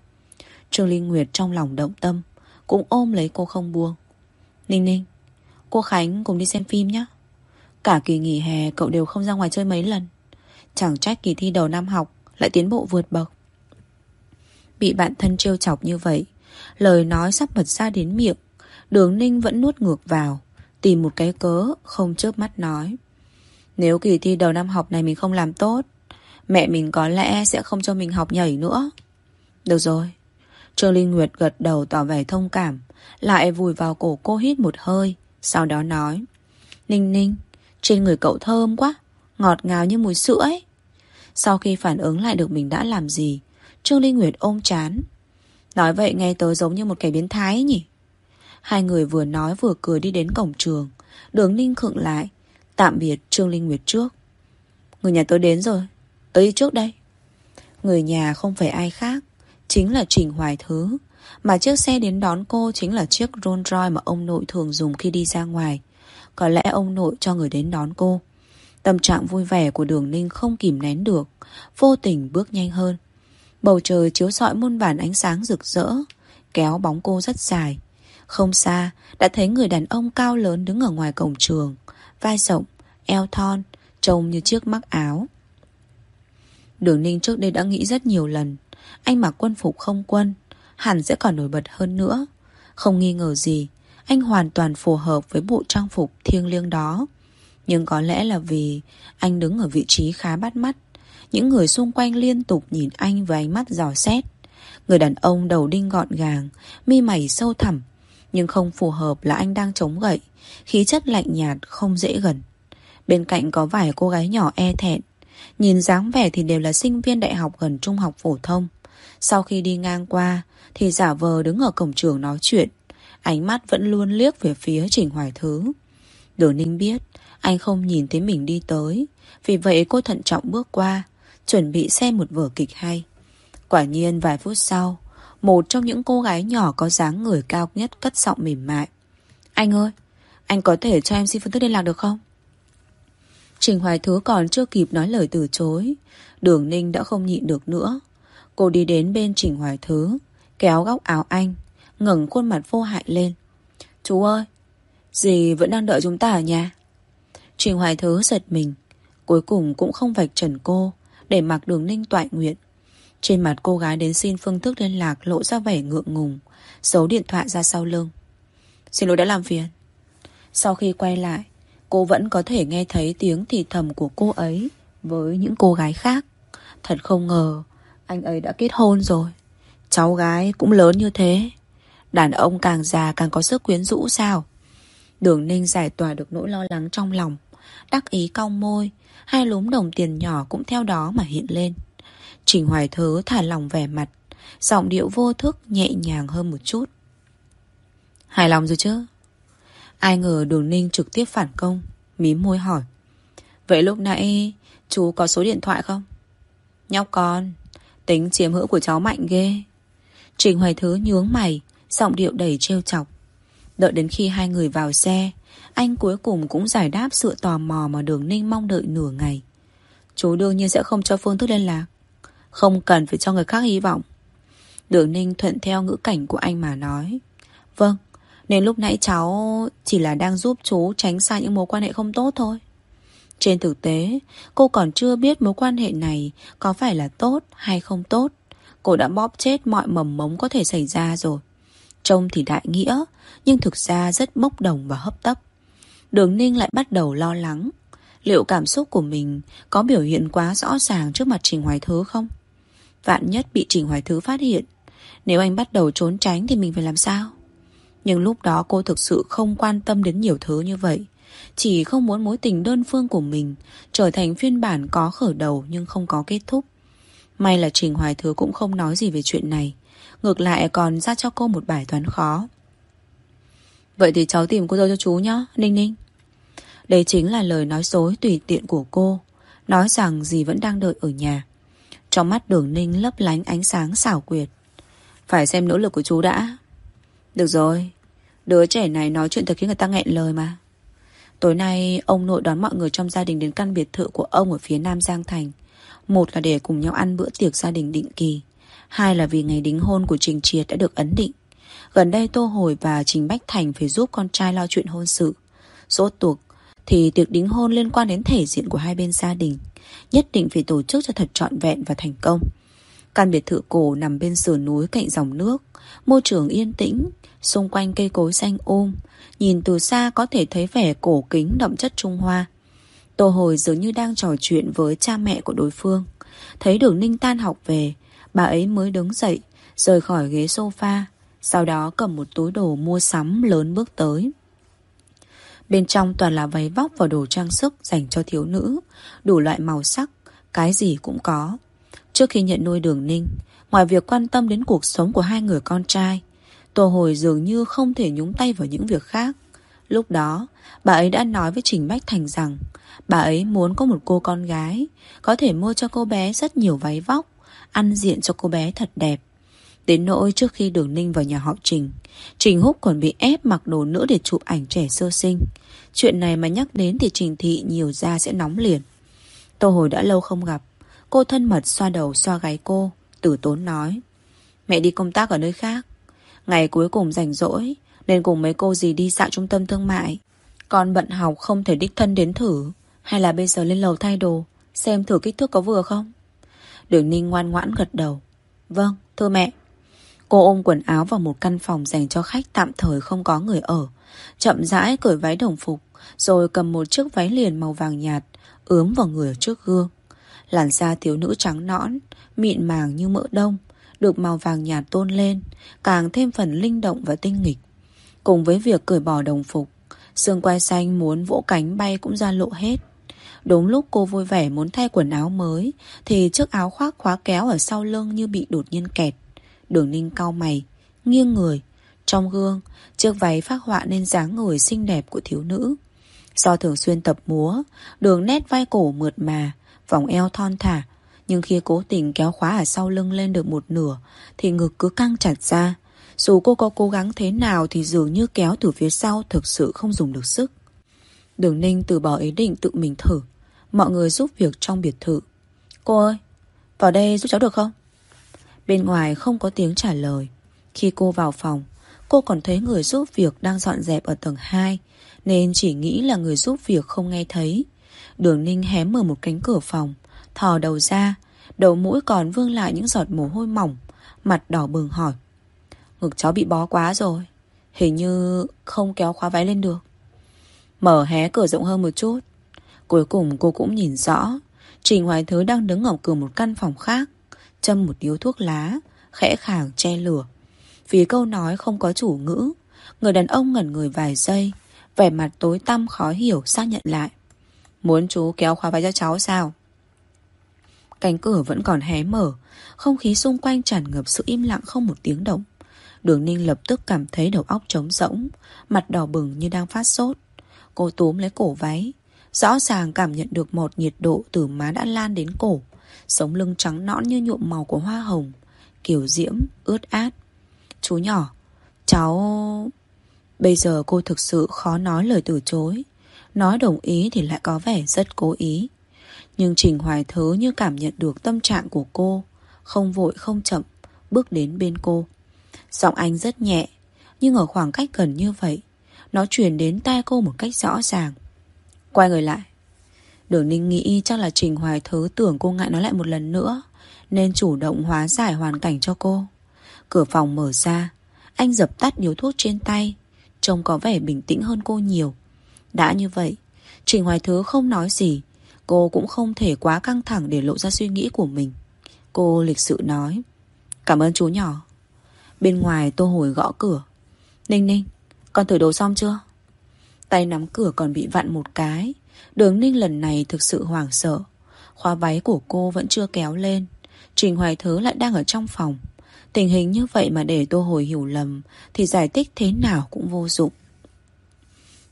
Trương Linh Nguyệt trong lòng động tâm, Cũng ôm lấy cô không buông. Ninh ninh Cô Khánh cùng đi xem phim nhé Cả kỳ nghỉ hè, cậu đều không ra ngoài chơi mấy lần. Chẳng trách kỳ thi đầu năm học Lại tiến bộ vượt bậc. Bị bạn thân trêu chọc như vậy, Lời nói sắp bật ra đến miệng, Đường ninh vẫn nuốt ngược vào, Tìm một cái cớ Không chớp mắt nói. Nếu kỳ thi đầu năm học này mình không làm tốt, Mẹ mình có lẽ sẽ không cho mình học nhảy nữa. Được rồi. Trương Linh Nguyệt gật đầu tỏ vẻ thông cảm, Lại vùi vào cổ cô hít một hơi sau đó nói, Ninh ninh, Trên người cậu thơm quá, Ngọt ngào như mùi sữa ấy. Sau khi phản ứng lại được mình đã làm gì, Trương Linh Nguyệt ôm chán. Nói vậy nghe tớ giống như một kẻ biến thái nhỉ? Hai người vừa nói vừa cười đi đến cổng trường. Đường Ninh khựng lại, Tạm biệt Trương Linh Nguyệt trước. Người nhà tớ đến rồi Tớ đi trước đây. Người nhà không phải ai khác, Chính là Trình Hoài Thứ. Mà chiếc xe đến đón cô chính là chiếc Rolls Royce mà ông nội thường dùng khi đi ra ngoài. Có lẽ ông nội cho người đến đón cô. Tâm trạng vui vẻ của đường ninh không kìm nén được Vô tình bước nhanh hơn. Bầu trời chiếu rọi muôn bản ánh sáng rực rỡ Kéo bóng cô rất dài. Không xa Đã thấy người đàn ông cao lớn đứng ở ngoài cổng trường Vai rộng, eo thon Trông như chiếc mắc áo. Đường ninh trước đây đã nghĩ rất nhiều lần Anh mặc quân phục không quân Hẳn sẽ còn nổi bật hơn nữa. Không nghi ngờ gì, Anh hoàn toàn phù hợp với bộ trang phục thiêng liêng đó. Nhưng có lẽ là vì Anh đứng ở vị trí khá bắt mắt. Những người xung quanh liên tục nhìn anh với ánh mắt dò xét. Người đàn ông đầu đinh gọn gàng, Mi mày sâu thẳm. Nhưng không phù hợp là anh đang chống gậy, Khí chất lạnh nhạt không dễ gần. Bên cạnh có vài cô gái nhỏ e thẹn, Nhìn dáng vẻ thì đều là sinh viên đại học gần trung học phổ thông. Sau khi đi ngang qua thì giả vờ đứng ở cổng trường nói chuyện Ánh mắt vẫn luôn liếc về phía Trình Hoài Thứ Đường Ninh biết Anh không nhìn thấy mình đi tới Vì vậy cô thận trọng bước qua chuẩn bị xem một vở kịch hay. Quả nhiên vài phút sau, một trong những cô gái nhỏ có dáng người cao nhất cất giọng mềm mại. Anh ơi, anh có thể cho em xin phương thức liên lạc được không? Trình Hoài Thứ còn chưa kịp nói lời từ chối. Đường Ninh đã không nhịn được nữa. Cô đi đến bên Trình Hoài Thứ, kéo góc áo anh, ngẩng khuôn mặt vô hại lên. Chú ơi, dì vẫn đang đợi chúng ta ở nhà. Trình Hoài Thứ giật mình, cuối cùng cũng không vạch trần cô, để mặc đường ninh toại nguyện. Trên mặt cô gái đến xin phương thức liên lạc lộ ra vẻ ngượng ngùng, giấu điện thoại ra sau lưng. Xin lỗi đã làm phiền. Sau khi quay lại, cô vẫn có thể nghe thấy tiếng thì thầm của cô ấy với những cô gái khác. Thật không ngờ, anh ấy đã kết hôn rồi. Cháu gái cũng lớn như thế. Đàn ông càng già càng có sức quyến rũ sao? Đường ninh giải tỏa được nỗi lo lắng trong lòng. Đắc ý cong môi, Hai lúm đồng tiền nhỏ cũng theo đó mà hiện lên. Trình Hoài Thứ thả lòng vẻ mặt, Giọng điệu vô thức nhẹ nhàng hơn một chút. Hài lòng rồi chứ? Ai ngờ đường ninh trực tiếp phản công, Mím môi hỏi. Vậy lúc nãy, chú có số điện thoại không? Nhóc con, Tính chiếm hữu của cháu mạnh ghê. Trình Hoài Thứ nhướng mày, Giọng điệu đầy trêu chọc. Đợi đến khi hai người vào xe, Anh cuối cùng cũng giải đáp sự tò mò Mà đường ninh mong đợi nửa ngày. Chú đương nhiên sẽ không cho phương thức liên lạc. Không cần phải cho người khác hy vọng. Đường ninh thuận theo ngữ cảnh của anh mà nói. Vâng Nên lúc nãy cháu chỉ là đang giúp chú Tránh xa những mối quan hệ không tốt thôi. Trên thực tế, Cô còn chưa biết mối quan hệ này Có phải là tốt hay không tốt. Cô đã bóp chết mọi mầm mống có thể xảy ra rồi. Trông thì đại nghĩa, Nhưng thực ra rất bốc đồng và hấp tấp. Đường Ninh lại bắt đầu lo lắng. Liệu cảm xúc của mình Có biểu hiện quá rõ ràng trước mặt Trình Hoài Thứ không? Vạn nhất bị Trình Hoài Thứ phát hiện, Nếu anh bắt đầu trốn tránh Thì mình phải làm sao? Nhưng lúc đó cô thực sự không quan tâm đến nhiều thứ như vậy. Chỉ không muốn mối tình đơn phương của mình Trở thành phiên bản có khởi đầu Nhưng không có kết thúc. May là Trình Hoài Thứ cũng không nói gì về chuyện này. Ngược lại còn ra cho cô một bài toán khó. Vậy thì cháu tìm cô dâu cho chú nhá, Ninh Ninh. Đây chính là lời nói dối tùy tiện của cô, Nói rằng dì vẫn đang đợi ở nhà. Trong mắt đường Ninh lấp lánh ánh sáng xảo quyệt. Phải xem nỗ lực của chú đã. Được rồi, Đứa trẻ này nói chuyện thật khiến người ta nghẹn lời mà. Tối nay, ông nội đón mọi người trong gia đình đến căn biệt thự của ông ở phía Nam Giang Thành. Một là để cùng nhau ăn bữa tiệc gia đình định kỳ. Hai là vì ngày đính hôn của Trình Triệt đã được ấn định. Gần đây Tô Hồi và Trình Bách Thành phải giúp con trai lo chuyện hôn sự. Rốt tuộc thì tiệc đính hôn liên quan đến thể diện của hai bên gia đình, Nhất định phải tổ chức cho thật trọn vẹn và thành công. Căn biệt thự cổ nằm bên sườn núi cạnh dòng nước, Môi trường yên tĩnh, Xung quanh cây cối xanh ôm Nhìn từ xa có thể thấy vẻ cổ kính đậm chất Trung Hoa. Tô Hồi dường như đang trò chuyện với cha mẹ của đối phương. Thấy đường ninh tan học về, Bà ấy mới đứng dậy, Rời khỏi ghế sofa, Sau đó cầm một túi đồ mua sắm lớn bước tới. Bên trong toàn là váy vóc và đồ trang sức Dành cho thiếu nữ, Đủ loại màu sắc, Cái gì cũng có. Trước khi nhận nuôi đường ninh, Ngoài việc quan tâm đến cuộc sống của hai người con trai, Tô Hồi dường như không thể nhúng tay vào những việc khác. Lúc đó Bà ấy đã nói với Trình Bách Thành rằng Bà ấy muốn có một cô con gái Có thể mua cho cô bé rất nhiều váy vóc ăn diện cho cô bé thật đẹp. Đến nỗi trước khi Đường Ninh vào nhà họ Trình, Trình Húc còn bị ép mặc đồ nữa để chụp ảnh trẻ sơ sinh. Chuyện này mà nhắc đến thì Trình Thị nhiều ra sẽ nóng liền. Tô Hồi đã lâu không gặp, cô thân mật xoa đầu xoa gáy cô, tử tốn nói. Mẹ đi công tác ở nơi khác. Ngày cuối cùng rảnh rỗi, nên cùng mấy cô gì đi dạo trung tâm thương mại. Con bận học không thể đích thân đến thử, hay là bây giờ lên lầu thay đồ, xem thử kích thước có vừa không? Đường Ninh ngoan ngoãn gật đầu. Vâng, thưa mẹ. Cô ôm quần áo vào một căn phòng dành cho khách tạm thời không có người ở. Chậm rãi cởi váy đồng phục Rồi cầm một chiếc váy liền màu vàng nhạt Ướm vào người trước gương. Làn da thiếu nữ trắng nõn Mịn màng như mỡ đông Được màu vàng nhạt tôn lên Càng thêm phần linh động và tinh nghịch. Cùng với việc cởi bỏ đồng phục, sương quai xanh muốn vỗ cánh bay cũng ra lộ hết. Đúng lúc cô vui vẻ muốn thay quần áo mới, Thì chiếc áo khoác khóa kéo ở sau lưng như bị đột nhiên kẹt. Đường ninh cau mày, Nghiêng người. Trong gương, Chiếc váy phát họa nên dáng người xinh đẹp của thiếu nữ. Do thường xuyên tập múa, Đường nét vai cổ mượt mà, Vòng eo thon thả. Nhưng khi cố tình kéo khóa ở sau lưng lên được một nửa, Thì ngực cứ căng chặt ra. Dù cô có cố gắng thế nào Thì dường như kéo từ phía sau Thực sự không dùng được sức. Đường ninh từ bỏ ý định tự mình thử. Mọi người giúp việc trong biệt thự. Cô ơi, Vào đây giúp cháu được không? Bên ngoài không có tiếng trả lời. Khi cô vào phòng, Cô còn thấy người giúp việc đang dọn dẹp ở tầng 2 Nên chỉ nghĩ là người giúp việc không nghe thấy. Đường ninh hé mở một cánh cửa phòng, Thò đầu ra, Đầu mũi còn vương lại những giọt mồ hôi mỏng, Mặt đỏ bừng hỏi. Ngực cháu bị bó quá rồi. Hình như không kéo khóa váy lên được. Mở hé cửa rộng hơn một chút. Cuối cùng cô cũng nhìn rõ. Trình Hoài Thứ đang đứng ở cửa một căn phòng khác. Châm một điếu thuốc lá, Khẽ khàng che lửa. Vì câu nói không có chủ ngữ, Người đàn ông ngẩn người vài giây, Vẻ mặt tối tăm khó hiểu xác nhận lại. Muốn chú kéo khóa váy cho cháu sao? Cánh cửa vẫn còn hé mở, Không khí xung quanh tràn ngập sự im lặng không một tiếng động. Đường ninh lập tức cảm thấy đầu óc trống rỗng Mặt đỏ bừng như đang phát sốt. Cô túm lấy cổ váy Rõ ràng cảm nhận được một nhiệt độ từ má đã lan đến cổ Sống lưng trắng nõn như nhuộm màu của hoa hồng Kiểu diễm, ướt át. Chú nhỏ Cháu... Bây giờ cô thực sự khó nói lời từ chối Nói đồng ý thì lại có vẻ rất cố ý. Nhưng Trình Hoài Thứ như cảm nhận được tâm trạng của cô Không vội không chậm Bước đến bên cô. Giọng anh rất nhẹ, Nhưng ở khoảng cách gần như vậy, Nó truyền đến tai cô một cách rõ ràng. Quay người lại. Đường Ninh nghĩ chắc là Trình Hoài Thứ tưởng cô ngại nói lại một lần nữa, Nên chủ động hóa giải hoàn cảnh cho cô. Cửa phòng mở ra, Anh dập tắt điếu thuốc trên tay, Trông có vẻ bình tĩnh hơn cô nhiều. Đã như vậy, Trình Hoài Thứ không nói gì, Cô cũng không thể quá căng thẳng để lộ ra suy nghĩ của mình. Cô lịch sự nói, Cảm ơn chú nhỏ. Bên ngoài tô hồi gõ cửa. Ninh ninh Con thử đồ xong chưa? Tay nắm cửa còn bị vặn một cái. Đường ninh lần này thực sự hoảng sợ. Khóa váy của cô vẫn chưa kéo lên. Trình Hoài Thứ lại đang ở trong phòng. Tình hình như vậy mà để Tô Hồi hiểu lầm, Thì giải thích thế nào cũng vô dụng.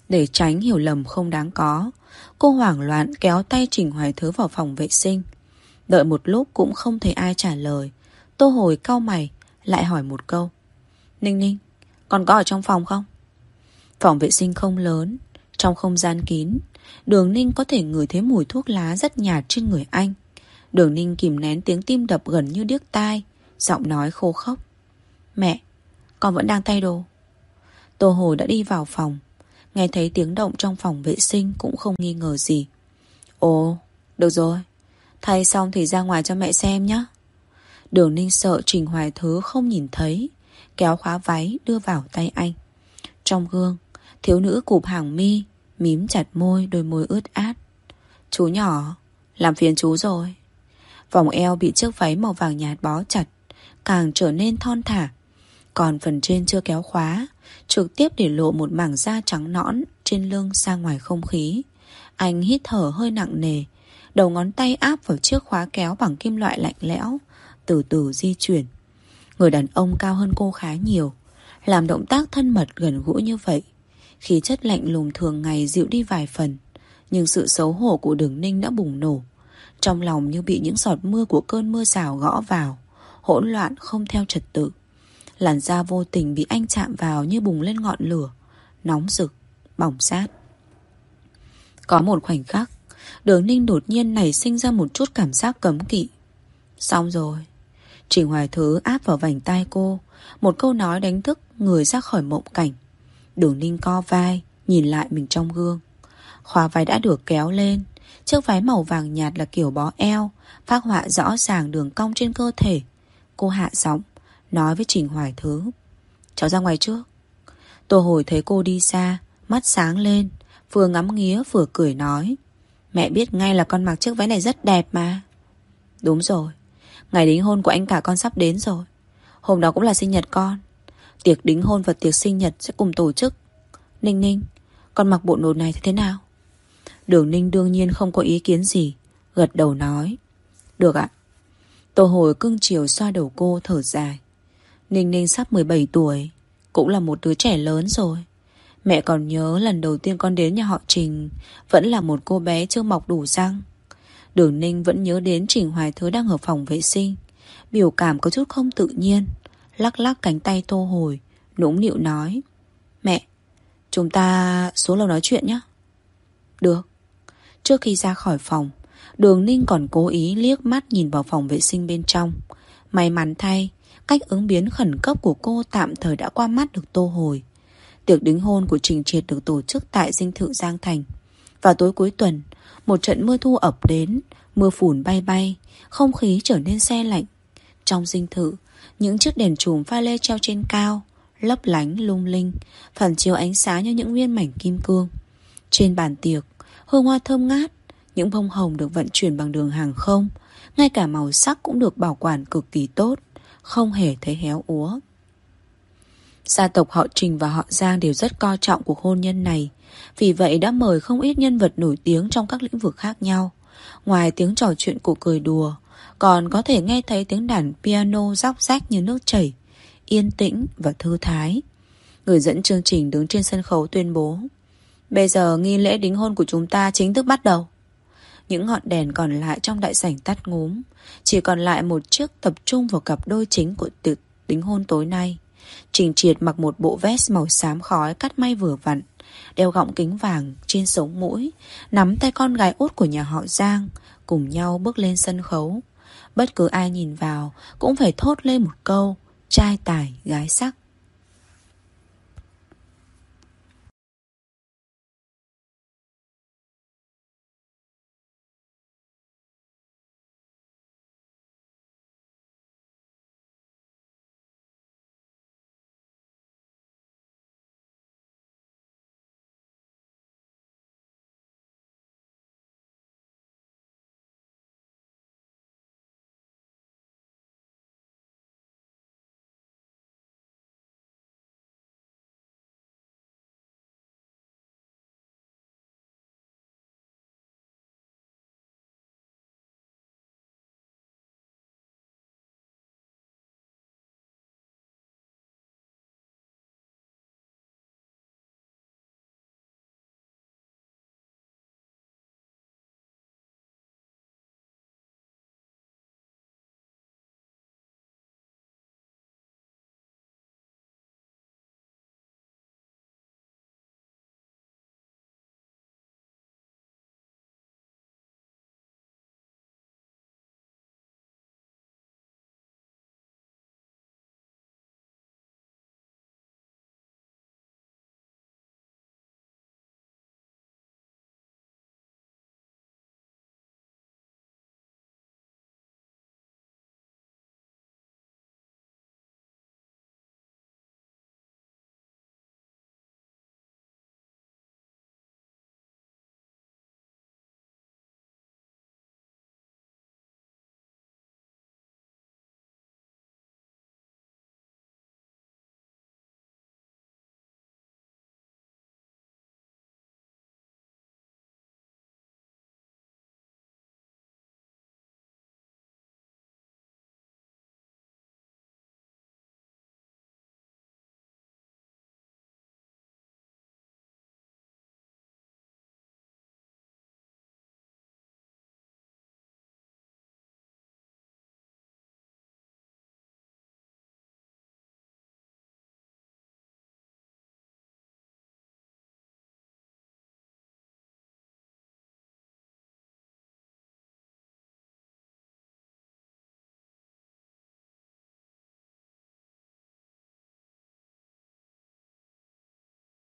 Để tránh hiểu lầm không đáng có, Cô hoảng loạn kéo tay Trình Hoài Thứ vào phòng vệ sinh. Đợi một lúc cũng không thấy ai trả lời. Tô Hồi cau mày lại hỏi một câu. Ninh Ninh, còn có ở trong phòng không? Phòng vệ sinh không lớn Trong không gian kín Đường Ninh có thể ngửi thấy mùi thuốc lá rất nhạt trên người anh. Đường Ninh kìm nén tiếng tim đập gần như điếc tai Giọng nói khô khốc. Mẹ, con vẫn đang thay đồ. Tô Hồ đã đi vào phòng Nghe thấy tiếng động trong phòng vệ sinh Cũng không nghi ngờ gì. Ồ, được rồi Thay xong thì ra ngoài cho mẹ xem nhé Đường Ninh sợ Trình Hoài Thứ không nhìn thấy Kéo khóa váy đưa vào tay anh Trong gương Thiếu nữ cụp hàng mi Mím chặt môi đôi môi ướt át Chú nhỏ Làm phiền chú rồi Vòng eo bị chiếc váy màu vàng nhạt bó chặt càng trở nên thon thả. Còn phần trên chưa kéo khóa, trực tiếp để lộ một mảng da trắng nõn trên lưng ra ngoài không khí. Anh hít thở hơi nặng nề, đầu ngón tay áp vào chiếc khóa kéo bằng kim loại lạnh lẽo, từ từ di chuyển. Người đàn ông cao hơn cô khá nhiều, làm động tác thân mật gần gũi như vậy. Khí chất lạnh lùng thường ngày dịu đi vài phần, nhưng sự xấu hổ của đường ninh đã bùng nổ. Trong lòng như bị những giọt mưa của cơn mưa rào gõ vào hỗn loạn không theo trật tự. Làn da vô tình bị anh chạm vào như bùng lên ngọn lửa, nóng rực, bỏng sát. Có một khoảnh khắc, đường ninh đột nhiên nảy sinh ra một chút cảm giác cấm kỵ. Xong rồi. Trình Hoài Thứ áp vào vành tay cô, một câu nói đánh thức người ra khỏi mộng cảnh. Đường ninh co vai, nhìn lại mình trong gương. Khóa váy đã được kéo lên, chiếc váy màu vàng nhạt là kiểu bó eo, phát họa rõ ràng đường cong trên cơ thể, Cô hạ giọng Nói với Trình Hoài Thứ. Cháu ra ngoài trước. Tô hồi thấy cô đi xa Mắt sáng lên Vừa ngắm nghía vừa cười nói Mẹ biết ngay là con mặc chiếc váy này rất đẹp mà. Đúng rồi. Ngày đính hôn của anh cả con sắp đến rồi Hôm đó cũng là sinh nhật con Tiệc đính hôn và tiệc sinh nhật sẽ cùng tổ chức Ninh Ninh Con mặc bộ đồ này thì thế nào Đường Ninh đương nhiên không có ý kiến gì Gật đầu nói Được ạ Tô hồi cưng chiều xoa đầu cô thở dài. Ninh Ninh sắp 17 tuổi, cũng là một đứa trẻ lớn rồi. Mẹ còn nhớ lần đầu tiên con đến nhà họ Trình, vẫn là một cô bé chưa mọc đủ răng. Đường Ninh vẫn nhớ đến Trình Hoài Thứ đang ở phòng vệ sinh. Biểu cảm có chút không tự nhiên, lắc lắc cánh tay Tô hồi, nũng nịu nói. Mẹ, chúng ta xuống lầu nói chuyện nhé. Được. Trước khi ra khỏi phòng, Đường Ninh còn cố ý liếc mắt nhìn vào phòng vệ sinh bên trong. May mắn thay, cách ứng biến khẩn cấp của cô tạm thời đã qua mắt được tô hồi. Tiệc đính hôn của Trình Triệt được tổ chức tại dinh thự Giang Thành. Vào tối cuối tuần, một trận mưa thu ập đến, mưa phùn bay bay, không khí trở nên xe lạnh. Trong dinh thự, những chiếc đèn chùm pha lê treo trên cao, lấp lánh lung linh, phản chiếu ánh sáng như những viên mảnh kim cương. Trên bàn tiệc, hương hoa thơm ngát, những bông hồng được vận chuyển bằng đường hàng không Ngay cả màu sắc cũng được bảo quản cực kỳ tốt Không hề thấy héo úa Gia tộc họ Trình và họ Giang đều rất coi trọng cuộc hôn nhân này vì vậy đã mời không ít nhân vật nổi tiếng trong các lĩnh vực khác nhau. Ngoài tiếng trò chuyện của cười đùa, Còn có thể nghe thấy tiếng đàn piano róc rách như nước chảy, Yên tĩnh và thư thái. Người dẫn chương trình đứng trên sân khấu tuyên bố, Bây giờ nghi lễ đính hôn của chúng ta chính thức bắt đầu. Những ngọn đèn còn lại trong đại sảnh tắt ngúm, Chỉ còn lại một chiếc tập trung vào cặp đôi chính của tiệc đính hôn tối nay. Trình Triệt mặc một bộ vest màu xám khói cắt may vừa vặn Đeo gọng kính vàng trên sống mũi, Nắm tay con gái út của nhà họ Giang, Cùng nhau bước lên sân khấu. Bất cứ ai nhìn vào Cũng phải thốt lên một câu, Trai tài gái sắc.